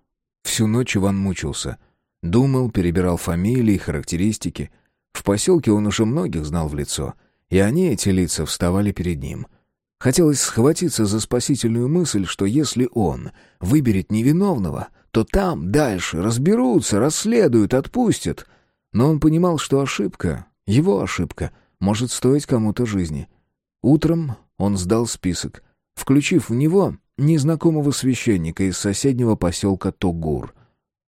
Всю ночь Иван мучился. Думал, перебирал фамилии, характеристики. В поселке он уже многих знал в лицо, и они, эти лица, вставали перед ним. Хотелось схватиться за спасительную мысль, что если он выберет невиновного, то там дальше разберутся, расследуют, отпустят. Но он понимал, что ошибка, его ошибка, может стоить кому-то жизни. Утром он сдал список, включив в него незнакомого священника из соседнего поселка Тогур.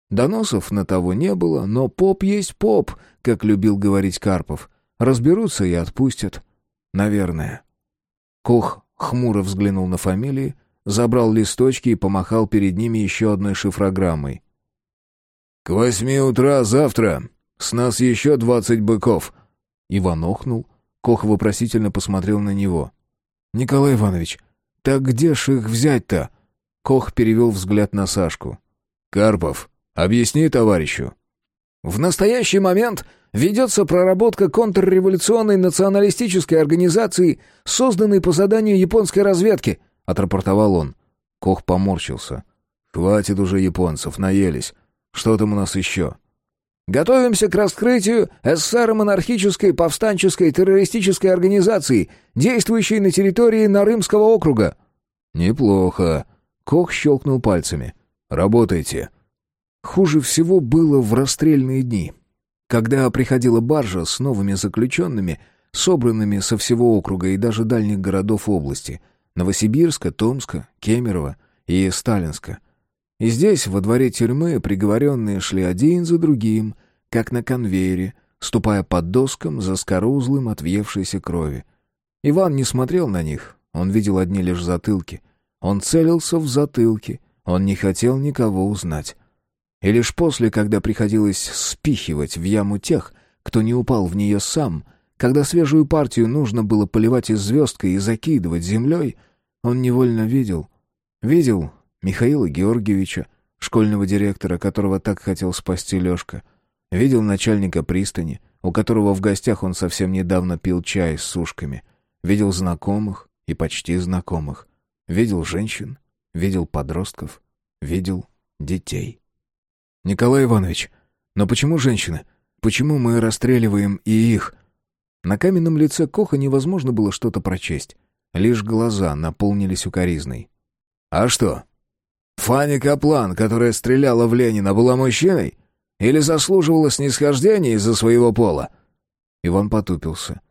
Доносов на того не было, но поп есть поп, как любил говорить Карпов. Разберутся и отпустят. Наверное. Кох хмуро взглянул на фамилии, забрал листочки и помахал перед ними еще одной шифрограммой. «К восьми утра завтра с нас еще двадцать быков». Иван охнул. Кох вопросительно посмотрел на него. «Николай Иванович, «Так где ж их взять-то?» Кох перевел взгляд на Сашку. «Карпов, объясни товарищу». «В настоящий момент ведется проработка контрреволюционной националистической организации, созданной по заданию японской разведки», — отрапортовал он. Кох поморщился. «Хватит уже японцев, наелись. Что там у нас еще?» Готовимся к раскрытию СССР-монархической повстанческой террористической организации, действующей на территории Нарымского округа». «Неплохо». Кох щелкнул пальцами. «Работайте». Хуже всего было в расстрельные дни. Когда приходила баржа с новыми заключенными, собранными со всего округа и даже дальних городов области — Новосибирска, Томска, Кемерово и Сталинска — и здесь, во дворе тюрьмы, приговоренные шли один за другим, как на конвейере, ступая под доскам за скорузлым от въевшейся крови. Иван не смотрел на них, он видел одни лишь затылки. Он целился в затылки, он не хотел никого узнать. И лишь после, когда приходилось спихивать в яму тех, кто не упал в нее сам, когда свежую партию нужно было поливать из звездкой и закидывать землей, он невольно видел, видел Михаила Георгиевича, школьного директора, которого так хотел спасти Лешка. Видел начальника пристани, у которого в гостях он совсем недавно пил чай с сушками. Видел знакомых и почти знакомых. Видел женщин, видел подростков, видел детей. «Николай Иванович, но почему женщины? Почему мы расстреливаем и их?» На каменном лице Коха невозможно было что-то прочесть. Лишь глаза наполнились укоризной. «А что, Фанни Каплан, которая стреляла в Ленина, была мужчиной? Или заслуживала снисхождения из-за своего пола?» Иван потупился.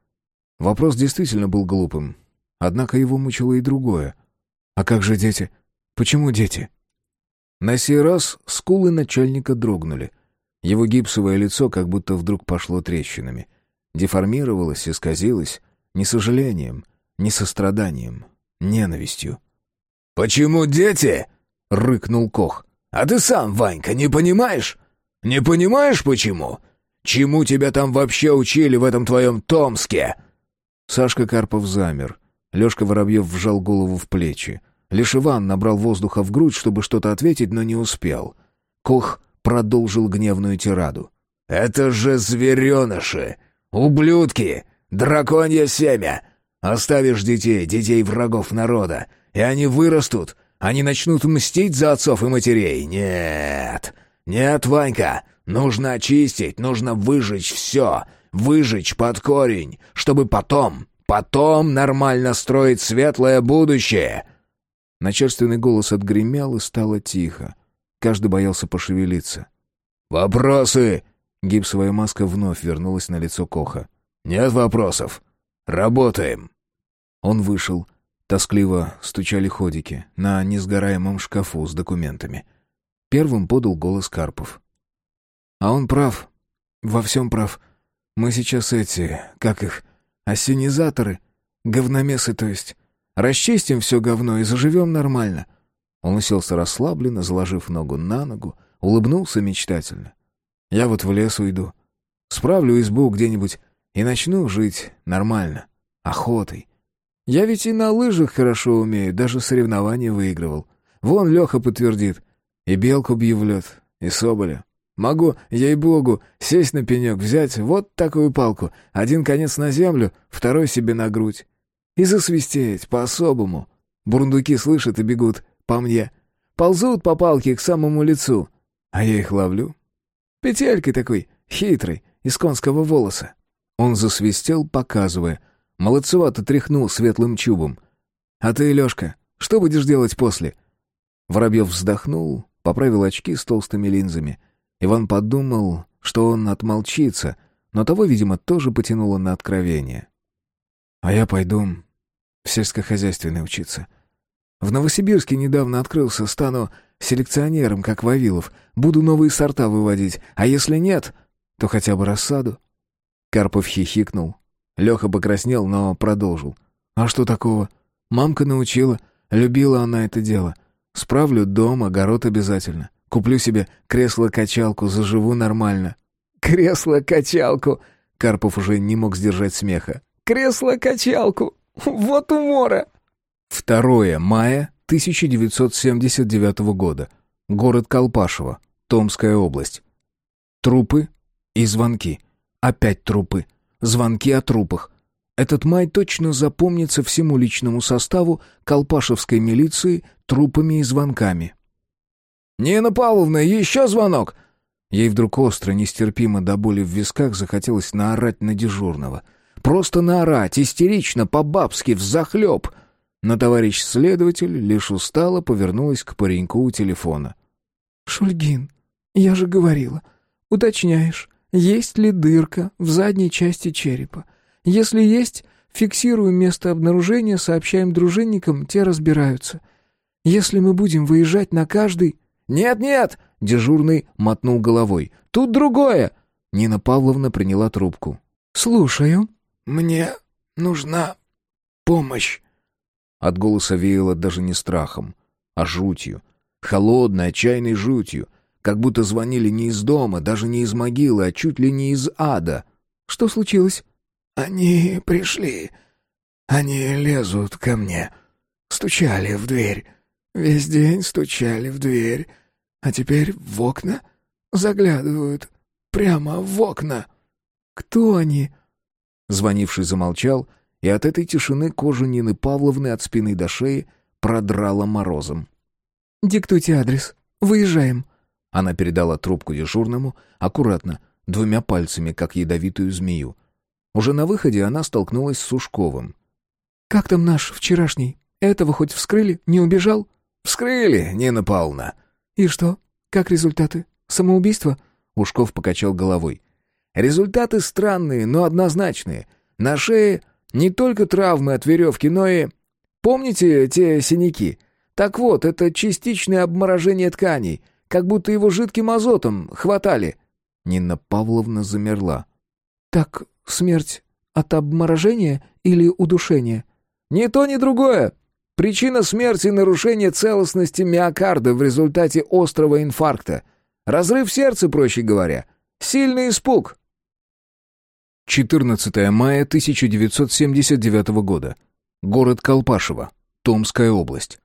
Вопрос действительно был глупым. Однако его мучило и другое. «А как же дети? Почему дети?» На сей раз скулы начальника дрогнули. Его гипсовое лицо как будто вдруг пошло трещинами. Деформировалось, исказилось. Не сожалением, не состраданием, ненавистью. «Почему дети?» — рыкнул Кох. «А ты сам, Ванька, не понимаешь? Не понимаешь, почему? Чему тебя там вообще учили в этом твоем Томске?» Сашка Карпов замер. Лёшка Воробьев вжал голову в плечи. Лишь Иван набрал воздуха в грудь, чтобы что-то ответить, но не успел. Кох продолжил гневную тираду. «Это же звереныши! Ублюдки! Драконье семя! Оставишь детей, детей врагов народа, и они вырастут, они начнут мстить за отцов и матерей? Нет. Нет, Ванька. Нужно очистить, нужно выжечь все. Выжечь под корень, чтобы потом потом нормально строить светлое будущее!» Начальственный голос отгремел и стало тихо. Каждый боялся пошевелиться. «Вопросы?» Гипсовая маска вновь вернулась на лицо Коха. «Нет вопросов. Работаем». Он вышел. Тоскливо стучали ходики на несгораемом шкафу с документами. Первым подал голос Карпов. «А он прав. Во всем прав. Мы сейчас эти, как их, осенизаторы, говномесы, то есть. Расчистим все говно и заживем нормально». Он уселся расслабленно, заложив ногу на ногу, улыбнулся мечтательно. «Я вот в лес уйду. Справлю избу где-нибудь и начну жить нормально, охотой. Я ведь и на лыжах хорошо умею, даже соревнования выигрывал. Вон Леха подтвердит. И белку бью в лед, и соболя. Могу, ей-богу, сесть на пенек, взять вот такую палку, один конец на землю, второй себе на грудь. И засвистеть по-особому. Бурундуки слышат и бегут по мне. Ползут по палке к самому лицу. А я их ловлю. Петелькой такой, хитрый, из конского волоса. Он засвистел, показывая. Молодцевато тряхнул светлым чубом. «А ты, Лёшка, что будешь делать после?» Воробьев вздохнул, поправил очки с толстыми линзами. Иван подумал, что он отмолчится, но того, видимо, тоже потянуло на откровение. «А я пойду в сельскохозяйственное учиться. В Новосибирске недавно открылся, стану селекционером, как Вавилов. Буду новые сорта выводить, а если нет, то хотя бы рассаду». Карпов хихикнул. Леха покраснел, но продолжил. «А что такого? Мамка научила. Любила она это дело. Справлю дом, огород обязательно. Куплю себе кресло-качалку, заживу нормально». «Кресло-качалку!» Карпов уже не мог сдержать смеха. «Кресло-качалку! Вот умора!» 2 мая 1979 года. Город Колпашево, Томская область. Трупы и звонки. Опять трупы. Звонки о трупах. Этот май точно запомнится всему личному составу колпашевской милиции трупами и звонками. «Нина Павловна, еще звонок!» Ей вдруг остро, нестерпимо до боли в висках захотелось наорать на дежурного. Просто наорать, истерично, по-бабски, взахлеб. Но товарищ следователь лишь устало повернулась к пареньку у телефона. «Шульгин, я же говорила. Уточняешь, есть ли дырка в задней части черепа. Если есть, фиксируем место обнаружения, сообщаем дружинникам, те разбираются. Если мы будем выезжать на каждый...» «Нет-нет!» — дежурный мотнул головой. «Тут другое!» Нина Павловна приняла трубку. «Слушаю». «Мне нужна помощь». От голоса веяло даже не страхом, а жутью. Холодной, отчаянной жутью. Как будто звонили не из дома, даже не из могилы, а чуть ли не из ада. «Что случилось?» «Они пришли. Они лезут ко мне. Стучали в дверь. Весь день стучали в дверь. А теперь в окна заглядывают. Прямо в окна». «Кто они?» Звонивший замолчал, и от этой тишины кожу Нины Павловны от спины до шеи продрала морозом. «Диктуйте адрес. Выезжаем». Она передала трубку дежурному, аккуратно, двумя пальцами, как ядовитую змею. Уже на выходе она столкнулась с Сушковым. «Как там наш вчерашний? Этого хоть вскрыли? Не убежал?» «Вскрыли, Нина Павловна». «И что? Как результаты? Самоубийство?» Ушков покачал головой. «Результаты странные, но однозначные. На шее не только травмы от веревки, но и... Помните те синяки? Так вот, это частичное обморожение тканей, как будто его жидким азотом хватали». Нина Павловна замерла. «Так смерть от обморожения или удушения?» «Ни то, ни другое. Причина смерти — нарушение целостности миокарда в результате острого инфаркта. Разрыв сердца, проще говоря. Сильный испуг». 14 мая 1979 года. Город Колпашево, Томская область.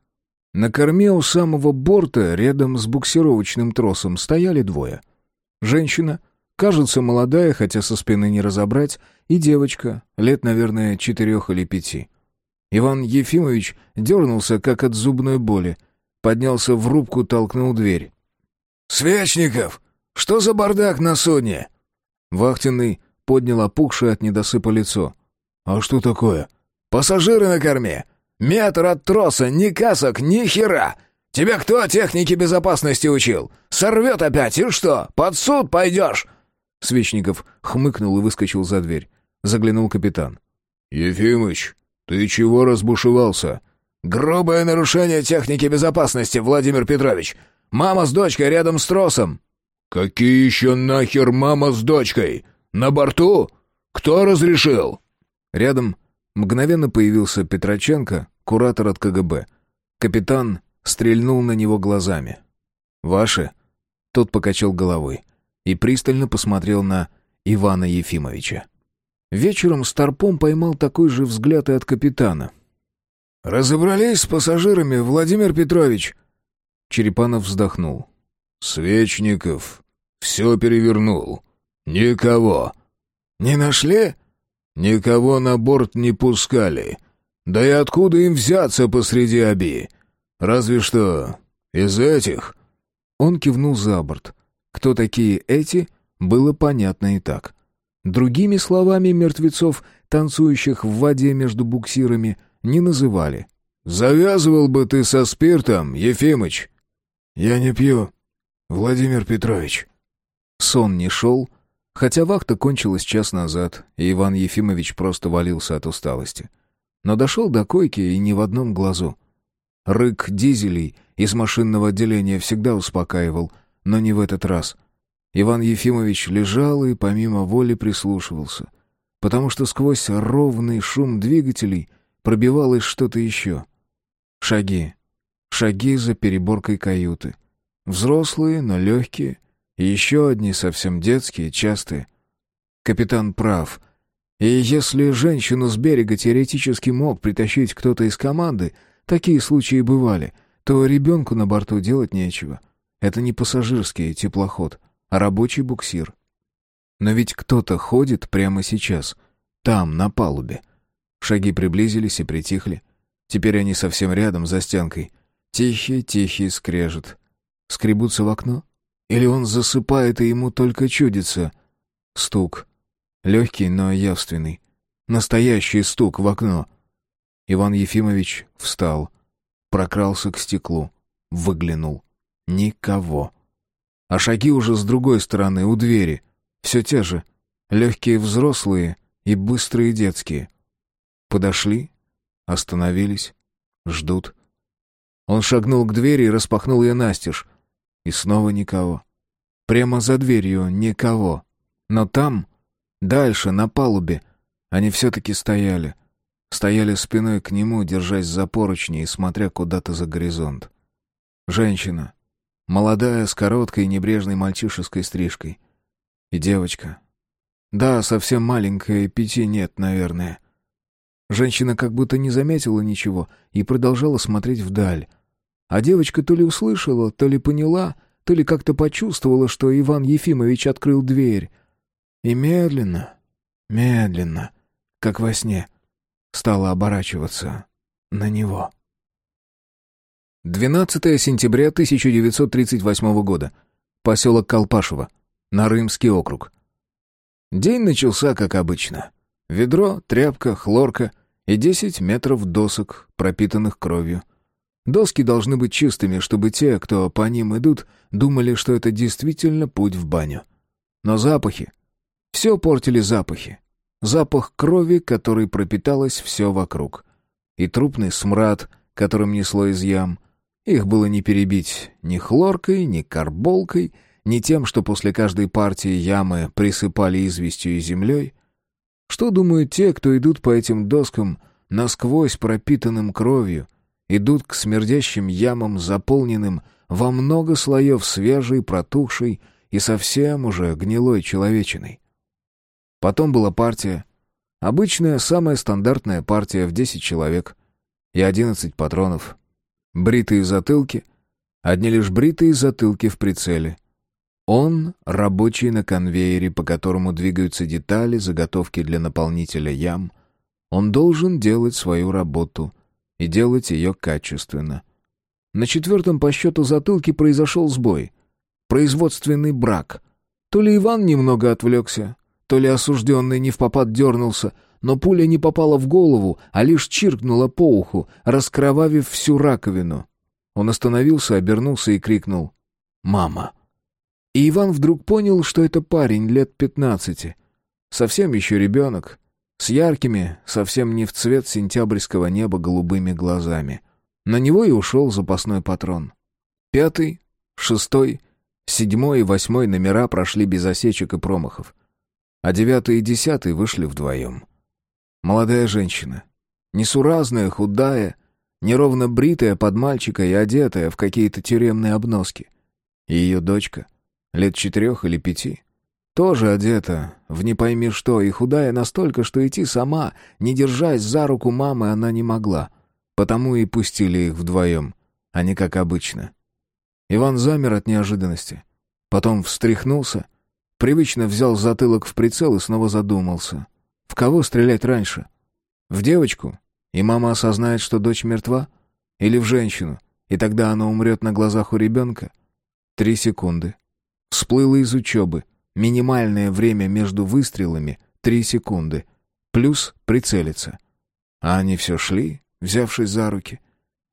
На корме у самого борта, рядом с буксировочным тросом, стояли двое. Женщина, кажется, молодая, хотя со спины не разобрать, и девочка, лет, наверное, четырех или пяти. Иван Ефимович дернулся, как от зубной боли. Поднялся в рубку, толкнул дверь. «Свечников! Что за бардак на судне?» Вахтенный поднял опухшее от недосыпа лицо. «А что такое?» Пассажиры на корме. Метр от троса, ни касок, ни хера. Тебя кто техники безопасности учил? Сорвет опять, и что, под суд пойдешь?» Свечников хмыкнул и выскочил за дверь. Заглянул капитан. «Ефимыч, ты чего разбушевался?» «Грубое нарушение техники безопасности, Владимир Петрович. Мама с дочкой рядом с тросом». «Какие еще нахер мама с дочкой? На борту? Кто разрешил?» Рядом мгновенно появился Петроченко, куратор от КГБ. Капитан стрельнул на него глазами. «Ваши?» Тот покачал головой и пристально посмотрел на Ивана Ефимовича. Вечером Старпом поймал такой же взгляд и от капитана. «Разобрались с пассажирами, Владимир Петрович?» Черепанов вздохнул. «Свечников все перевернул. Никого». «Не нашли?» «Никого на борт не пускали. Да и откуда им взяться посреди оби? Разве что из этих...» Он кивнул за борт. Кто такие эти, было понятно и так. Другими словами, мертвецов, танцующих в воде между буксирами, не называли. «Завязывал бы ты со спиртом, Ефимыч!» «Я не пью, Владимир Петрович». Сон не шел, хотя вахта кончилась час назад, и Иван Ефимович просто валился от усталости. Но дошел до койки и ни в одном глазу. Рык дизелей из машинного отделения всегда успокаивал, но не в этот раз. Иван Ефимович лежал и помимо воли прислушивался, потому что сквозь ровный шум двигателей пробивалось что-то еще. Шаги. Шаги за переборкой каюты. Взрослые, но легкие. И еще одни совсем детские, частые. Капитан прав. И если женщину с берега теоретически мог притащить кто-то из команды, такие случаи бывали, то ребенку на борту делать нечего. Это не пассажирский теплоход, рабочий буксир. Но ведь кто-то ходит прямо сейчас, там, на палубе. Шаги приблизились и притихли. Теперь они совсем рядом, за стенкой. Тихий-тихий скрежет. Скребутся в окно? Или он засыпает, и ему только чудится? Стук. Легкий, но явственный. Настоящий стук в окно. Иван Ефимович встал. Прокрался к стеклу. Выглянул. Никого. А шаги уже с другой стороны, у двери. Все те же. Легкие взрослые и быстрые детские. Подошли, остановились, ждут. Он шагнул к двери и распахнул ее настежь. И снова никого. Прямо за дверью никого. Но там, дальше, на палубе, они все-таки стояли. Стояли спиной к нему, держась за поручни и смотря куда-то за горизонт. Женщина. Молодая, с короткой, небрежной мальчишеской стрижкой. И девочка. Да, совсем маленькая, пяти нет, наверное. Женщина как будто не заметила ничего и продолжала смотреть вдаль. А девочка то ли услышала, то ли поняла, то ли как-то почувствовала, что Иван Ефимович открыл дверь. И медленно, медленно, как во сне, стала оборачиваться на него. 12 сентября 1938 года. Поселок Колпашево. Нарымский округ. День начался как обычно. Ведро, тряпка, хлорка и 10 метров досок, пропитанных кровью. Доски должны быть чистыми, чтобы те, кто по ним идут, думали, что это действительно путь в баню. Но запахи... Все портили запахи. Запах крови, который пропиталось все вокруг. И трупный смрад, которым несло из ям. Их было не перебить ни хлоркой, ни карболкой, ни тем, что после каждой партии ямы присыпали известью и землей. Что думают те, кто идут по этим доскам, насквозь пропитанным кровью, идут к смердящим ямам, заполненным во много слоев свежей, протухшей и совсем уже гнилой человечиной? Потом была партия. Обычная, самая стандартная партия в 10 человек и 11 патронов. Бритые затылки, одни лишь бритые затылки в прицеле — он — рабочий на конвейере, по которому двигаются детали, заготовки для наполнителя ям. Он должен делать свою работу и делать ее качественно. На четвертом по счету затылке произошел сбой. Производственный брак. То ли Иван немного отвлекся, то ли осужденный не в попад дернулся, но пуля не попала в голову, а лишь чиркнула по уху, раскровавив всю раковину. Он остановился, обернулся и крикнул «Мама!». И Иван вдруг понял, что это парень лет пятнадцати. Совсем еще ребенок, с яркими, совсем не в цвет сентябрьского неба голубыми глазами. На него и ушел запасной патрон. Пятый, шестой, седьмой и восьмой номера прошли без осечек и промахов. А девятый и десятый вышли вдвоем. Молодая женщина. Несуразная, худая, неровно бритая под мальчика и одетая в какие-то тюремные обноски. И ее дочка, лет четырех или пяти, тоже одета в не пойми что и худая настолько, что идти сама, не держась за руку мамы, она не могла. Потому и пустили их вдвоем, а не как обычно. Иван замер от неожиданности. Потом встряхнулся, привычно взял затылок в прицел и снова задумался. В кого стрелять раньше? В девочку? И мама осознает, что дочь мертва? Или в женщину? И тогда она умрет на глазах у ребенка? Три секунды. Всплыла из учебы. Минимальное время между выстрелами — три секунды. Плюс прицелиться. А они все шли, взявшись за руки.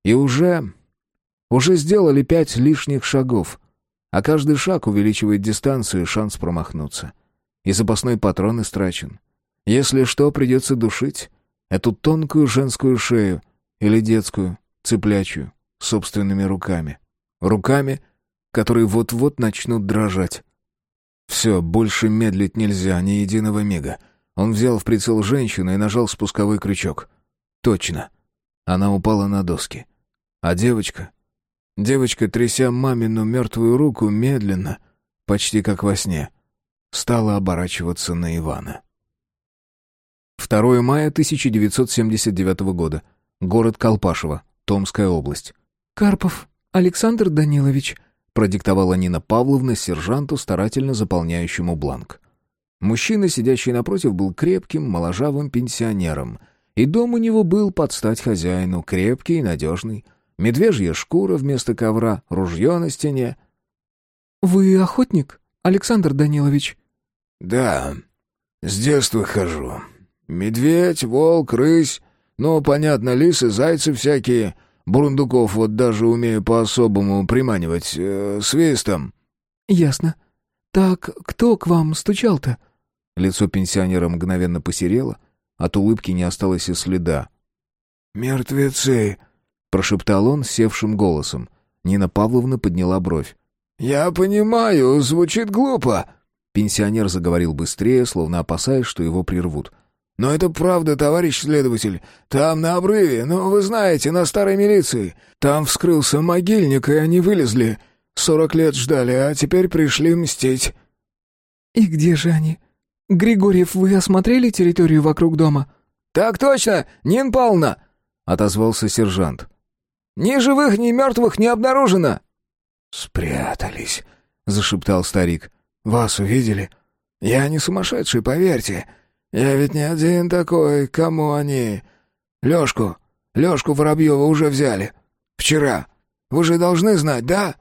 И уже уже сделали пять лишних шагов, а каждый шаг увеличивает дистанцию и шанс промахнуться. И запасной патрон истрачен. Если что, придется душить эту тонкую женскую шею или детскую, цыплячью, собственными руками. Руками, которые вот-вот начнут дрожать. Все, больше медлить нельзя, ни единого мига. Он взял в прицел женщину и нажал спусковой крючок. Точно. Она упала на доски. А девочка Девочка, тряся мамину мертвую руку, медленно, почти как во сне, стала оборачиваться на Ивана. 2 мая 1979 года. Город Колпашево, Томская область. «Карпов Александр Данилович», — продиктовала Нина Павловна сержанту, старательно заполняющему бланк. Мужчина, сидящий напротив, был крепким, моложавым пенсионером, и дом у него был под стать хозяину, крепкий и надежный, медвежья шкура вместо ковра, ружье на стене. «Вы охотник, Александр Данилович?» «Да, с детства хожу. Медведь, волк, рысь, ну, понятно, лисы, зайцы всякие. Бурундуков вот даже умею по-особому приманивать, э, свистом». «Ясно. Так кто к вам стучал-то?» Лицо пенсионера мгновенно посерело, от улыбки не осталось и следа. «Мертвецы», прошептал он севшим голосом. Нина Павловна подняла бровь. «Я понимаю, звучит глупо». Пенсионер заговорил быстрее, словно опасаясь, что его прервут. «Но это правда, товарищ следователь. Там, на обрыве, ну, вы знаете, на старой милиции. Там вскрылся могильник, и они вылезли. Сорок лет ждали, а теперь пришли мстить». «И где же они? Григорьев, вы осмотрели территорию вокруг дома?» «Так точно, Нин Павловна!» — отозвался сержант. Ни живых, ни мертвых не обнаружено!» «Спрятались», — зашептал старик. «Вас увидели? Я не сумасшедший, поверьте. Я ведь не один такой, кому они... Лёшку, Лёшку Воробьева уже взяли. Вчера. Вы же должны знать, да?»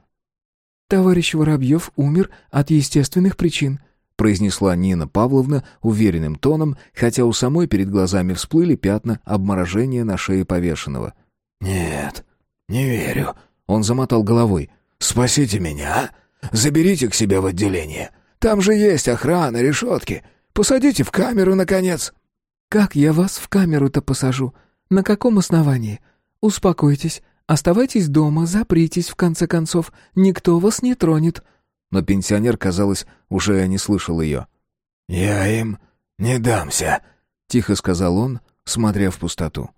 «Товарищ Воробьев умер от естественных причин», — произнесла Нина Павловна уверенным тоном, хотя у самой перед глазами всплыли пятна обморожения на шее повешенного. «Нет, «Не верю». Он замотал головой. «Спасите меня, а? Заберите к себе в отделение. Там же есть охрана, решетки. Посадите в камеру, наконец». «Как я вас в камеру-то посажу? На каком основании? Успокойтесь, оставайтесь дома, запритесь, в конце концов. Никто вас не тронет». Но пенсионер, казалось, уже не слышал ее. «Я им не дамся», — тихо сказал он, смотря в пустоту.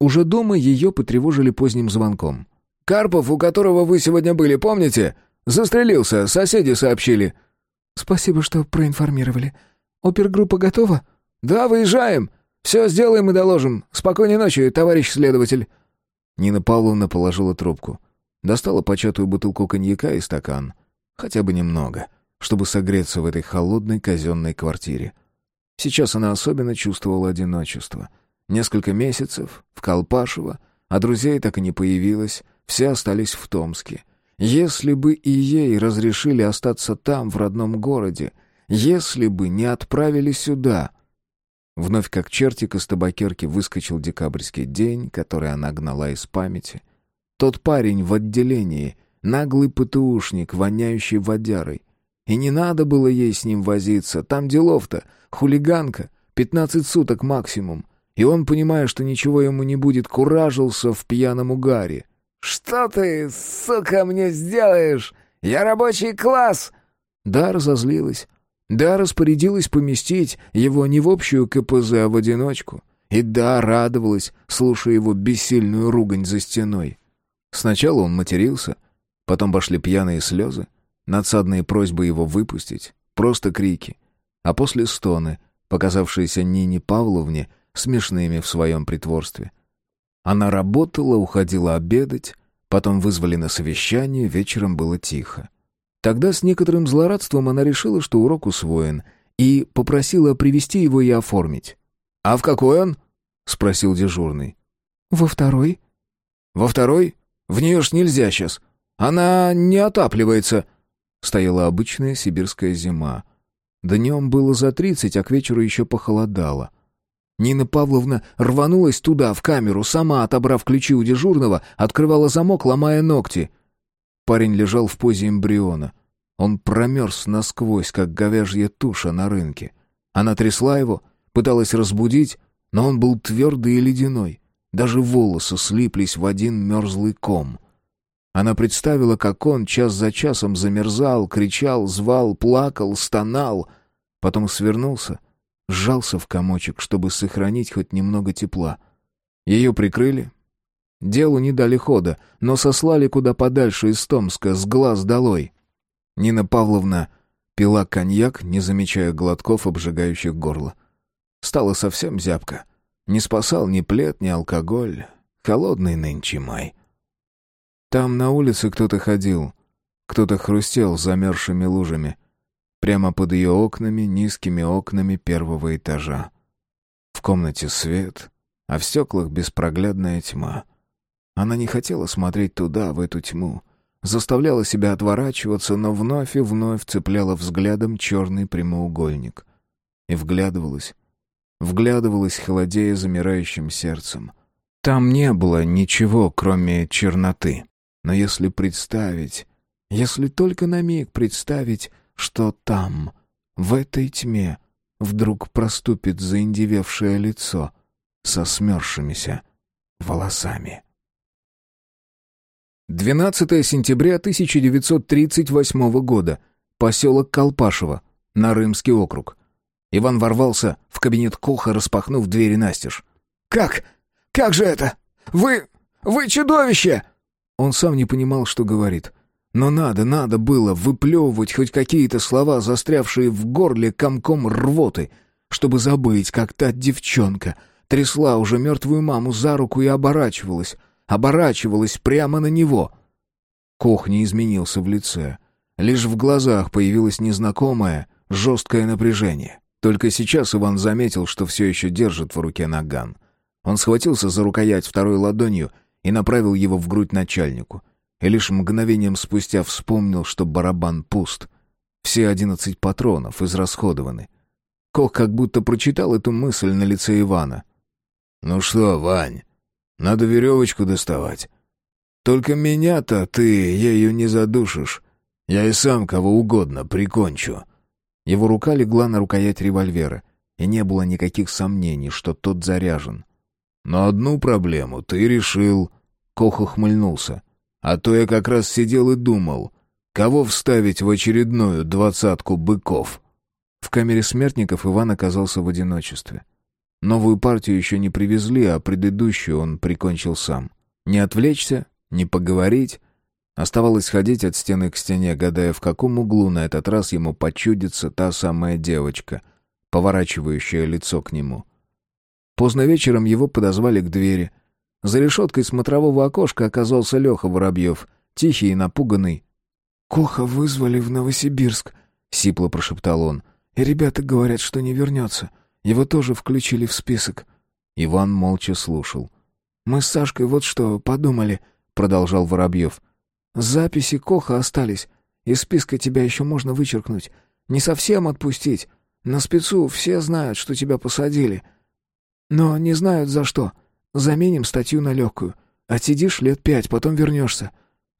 Уже дома ее потревожили поздним звонком. «Карпов, у которого вы сегодня были, помните? Застрелился, соседи сообщили». «Спасибо, что проинформировали. Опергруппа готова?» «Да, выезжаем. Все сделаем и доложим. Спокойной ночи, товарищ следователь». Нина Павловна положила трубку. Достала початую бутылку коньяка и стакан. Хотя бы немного, чтобы согреться в этой холодной казенной квартире. Сейчас она особенно чувствовала одиночество — Несколько месяцев в Колпашево, а друзей так и не появилось, все остались в Томске. Если бы и ей разрешили остаться там, в родном городе, если бы не отправили сюда... Вновь как чертик из табакерки выскочил декабрьский день, который она гнала из памяти. Тот парень в отделении, наглый ПТУшник, воняющий водярой. И не надо было ей с ним возиться, там делов-то, хулиганка, пятнадцать суток максимум. И он, понимая, что ничего ему не будет, куражился в пьяном угаре. «Что ты, сука, мне сделаешь? Я рабочий класс!» Да, разозлилась. Да, распорядилась поместить его не в общую КПЗ, а в одиночку. И да, радовалась, слушая его бессильную ругань за стеной. Сначала он матерился, потом пошли пьяные слезы, надсадные просьбы его выпустить, просто крики, а после стоны, показавшиеся Нине Павловне смешными в своем притворстве. Она работала, уходила обедать, потом вызвали на совещание, вечером было тихо. Тогда с некоторым злорадством она решила, что урок усвоен, и попросила привести его и оформить. «А в какой он?» — спросил дежурный. «Во второй». «Во второй? В нее ж нельзя сейчас. Она не отапливается». Стояла обычная сибирская зима. Днем было за тридцать, а к вечеру еще похолодало. Нина Павловна рванулась туда, в камеру, сама, отобрав ключи у дежурного, открывала замок, ломая ногти — Парень лежал в позе эмбриона. Он промерз насквозь, как говяжья туша на рынке. Она трясла его, пыталась разбудить, но он был твердый и ледяной. Даже волосы слиплись в один мерзлый ком. Она представила, как он час за часом замерзал, кричал, звал, плакал, стонал. Потом свернулся, сжался в комочек, чтобы сохранить хоть немного тепла. Ее прикрыли, Делу не дали хода, но сослали куда подальше из Томска, с глаз долой. Нина Павловна пила коньяк, не замечая глотков, обжигающих горло. Стало совсем зябко. Не спасал ни плед, ни алкоголь. Холодный нынче май. Там на улице кто-то ходил. Кто-то хрустел замерзшими лужами. Прямо под ее окнами, низкими окнами первого этажа. В комнате свет, а в стеклах беспроглядная тьма. Она не хотела смотреть туда, в эту тьму. Заставляла себя отворачиваться, но вновь и вновь цепляла взглядом черный прямоугольник. И вглядывалась. Вглядывалась, холодея замирающим сердцем. Там не было ничего, кроме черноты. Но если представить, если только на миг представить, что там, в этой тьме, вдруг проступит заиндевевшее лицо со смерзшимися волосами. 12 сентября 1938 года. Поселок Колпашево. Нарымский округ. Иван ворвался в кабинет Коха, распахнув двери настежь. «Как? Как же это? Вы... вы чудовище!» Он сам не понимал, что говорит. Но надо, надо было выплевывать хоть какие-то слова, застрявшие в горле комком рвоты, чтобы забыть, как та девчонка трясла уже мертвую маму за руку и оборачивалась — оборачивалась прямо на него. Кох не изменился в лице. Лишь в глазах появилось незнакомое, жесткое напряжение. Только сейчас Иван заметил, что все еще держит в руке наган. Он схватился за рукоять второй ладонью и направил его в грудь начальнику. И лишь мгновением спустя вспомнил, что барабан пуст. Все одиннадцать патронов израсходованы. Кох как будто прочитал эту мысль на лице Ивана. «Ну что, Вань, надо веревочку доставать. Только меня-то ты ею не задушишь. Я и сам кого угодно прикончу». Его рука легла на рукоять револьвера, и не было никаких сомнений, что тот заряжен. «Но одну проблему ты решил...» Кох ухмыльнулся. «А то я как раз сидел и думал, кого вставить в очередную двадцатку быков». В камере смертников Иван оказался в одиночестве. Новую партию еще не привезли, а предыдущую он прикончил сам. Не отвлечься, не поговорить. Оставалось ходить от стены к стене, гадая, в каком углу на этот раз ему почудится та самая девочка, поворачивающая лицо к нему. Поздно вечером его подозвали к двери. За решеткой смотрового окошка оказался Леха Воробьев, тихий и напуганный. «Коха вызвали в Новосибирск», — сипло прошептал он. «И ребята говорят, что не вернется. Его тоже включили в список». Иван молча слушал. «Мы с Сашкой вот что подумали», — продолжал Воробьев. «Записи Коха остались. Из списка тебя еще можно вычеркнуть. Не совсем отпустить. На спецу все знают, что тебя посадили. Но не знают за что. Заменим статью на легкую. Отсидишь лет пять, потом вернешься.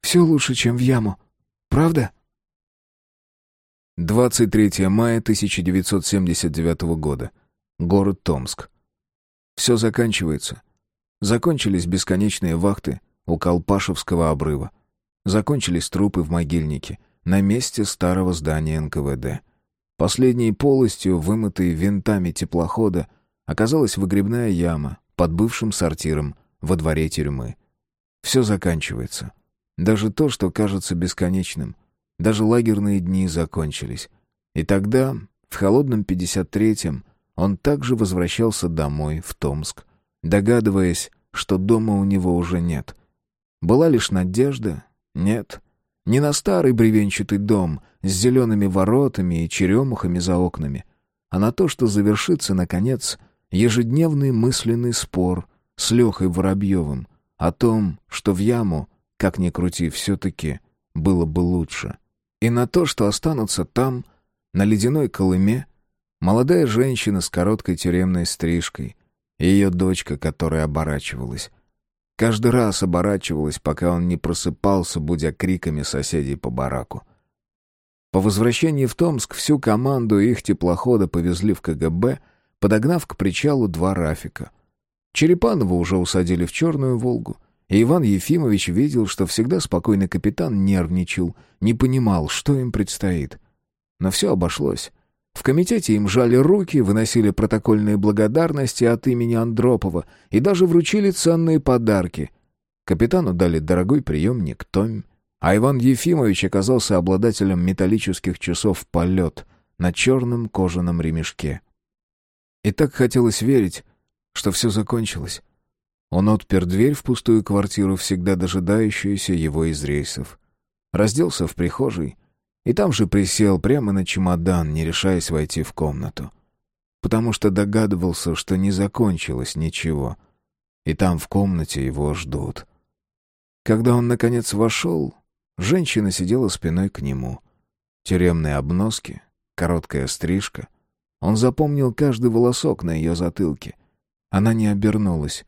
Все лучше, чем в яму. Правда?» 23 мая 1979 года. Город Томск. Все заканчивается. Закончились бесконечные вахты у Колпашевского обрыва. Закончились трупы в могильнике на месте старого здания НКВД. Последней полостью, вымытой винтами теплохода, оказалась выгребная яма под бывшим сортиром во дворе тюрьмы. Все заканчивается. Даже то, что кажется бесконечным. Даже лагерные дни закончились. И тогда, в холодном 53-м, он также возвращался домой, в Томск, догадываясь, что дома у него уже нет. Была лишь надежда? Нет. Не на старый бревенчатый дом с зелеными воротами и черемухами за окнами, а на то, что завершится, наконец, ежедневный мысленный спор с Лехой Воробьевым о том, что в яму, как ни крути, все-таки было бы лучше и на то, что останутся там, на ледяной Колыме, молодая женщина с короткой тюремной стрижкой и ее дочка, которая оборачивалась. Каждый раз оборачивалась, пока он не просыпался, будя криками соседей по бараку. По возвращении в Томск всю команду их теплохода повезли в КГБ, подогнав к причалу два Рафика. Черепанова уже усадили в черную «Волгу», и Иван Ефимович видел, что всегда спокойный капитан нервничал, не понимал, что им предстоит. Но все обошлось. В комитете им жали руки, выносили протокольные благодарности от имени Андропова и даже вручили ценные подарки. Капитану дали дорогой приемник «Томь», а Иван Ефимович оказался обладателем металлических часов «Полет» на черном кожаном ремешке. И так хотелось верить, что все закончилось. Он отпер дверь в пустую квартиру, всегда дожидающуюся его из рейсов. Разделся в прихожей и там же присел прямо на чемодан, не решаясь войти в комнату. Потому что догадывался, что не закончилось ничего, и там в комнате его ждут. Когда он, наконец, вошел, женщина сидела спиной к нему. Тюремные обноски, короткая стрижка. Он запомнил каждый волосок на ее затылке. Она не обернулась,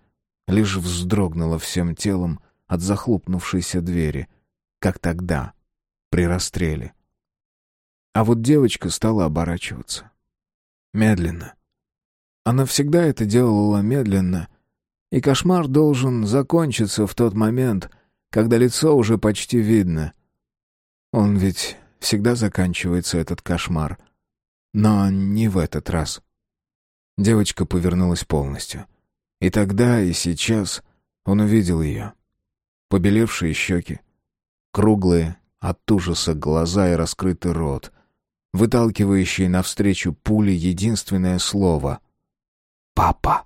лишь вздрогнула всем телом от захлопнувшейся двери, как тогда, при расстреле. А вот девочка стала оборачиваться. Медленно. Она всегда это делала медленно, и кошмар должен закончиться в тот момент, когда лицо уже почти видно. Он ведь всегда заканчивается, этот кошмар. Но не в этот раз. Девочка повернулась полностью. И тогда, и сейчас он увидел ее. Побелевшие щеки, круглые от ужаса глаза и раскрытый рот, выталкивающие навстречу пули единственное слово — «Папа».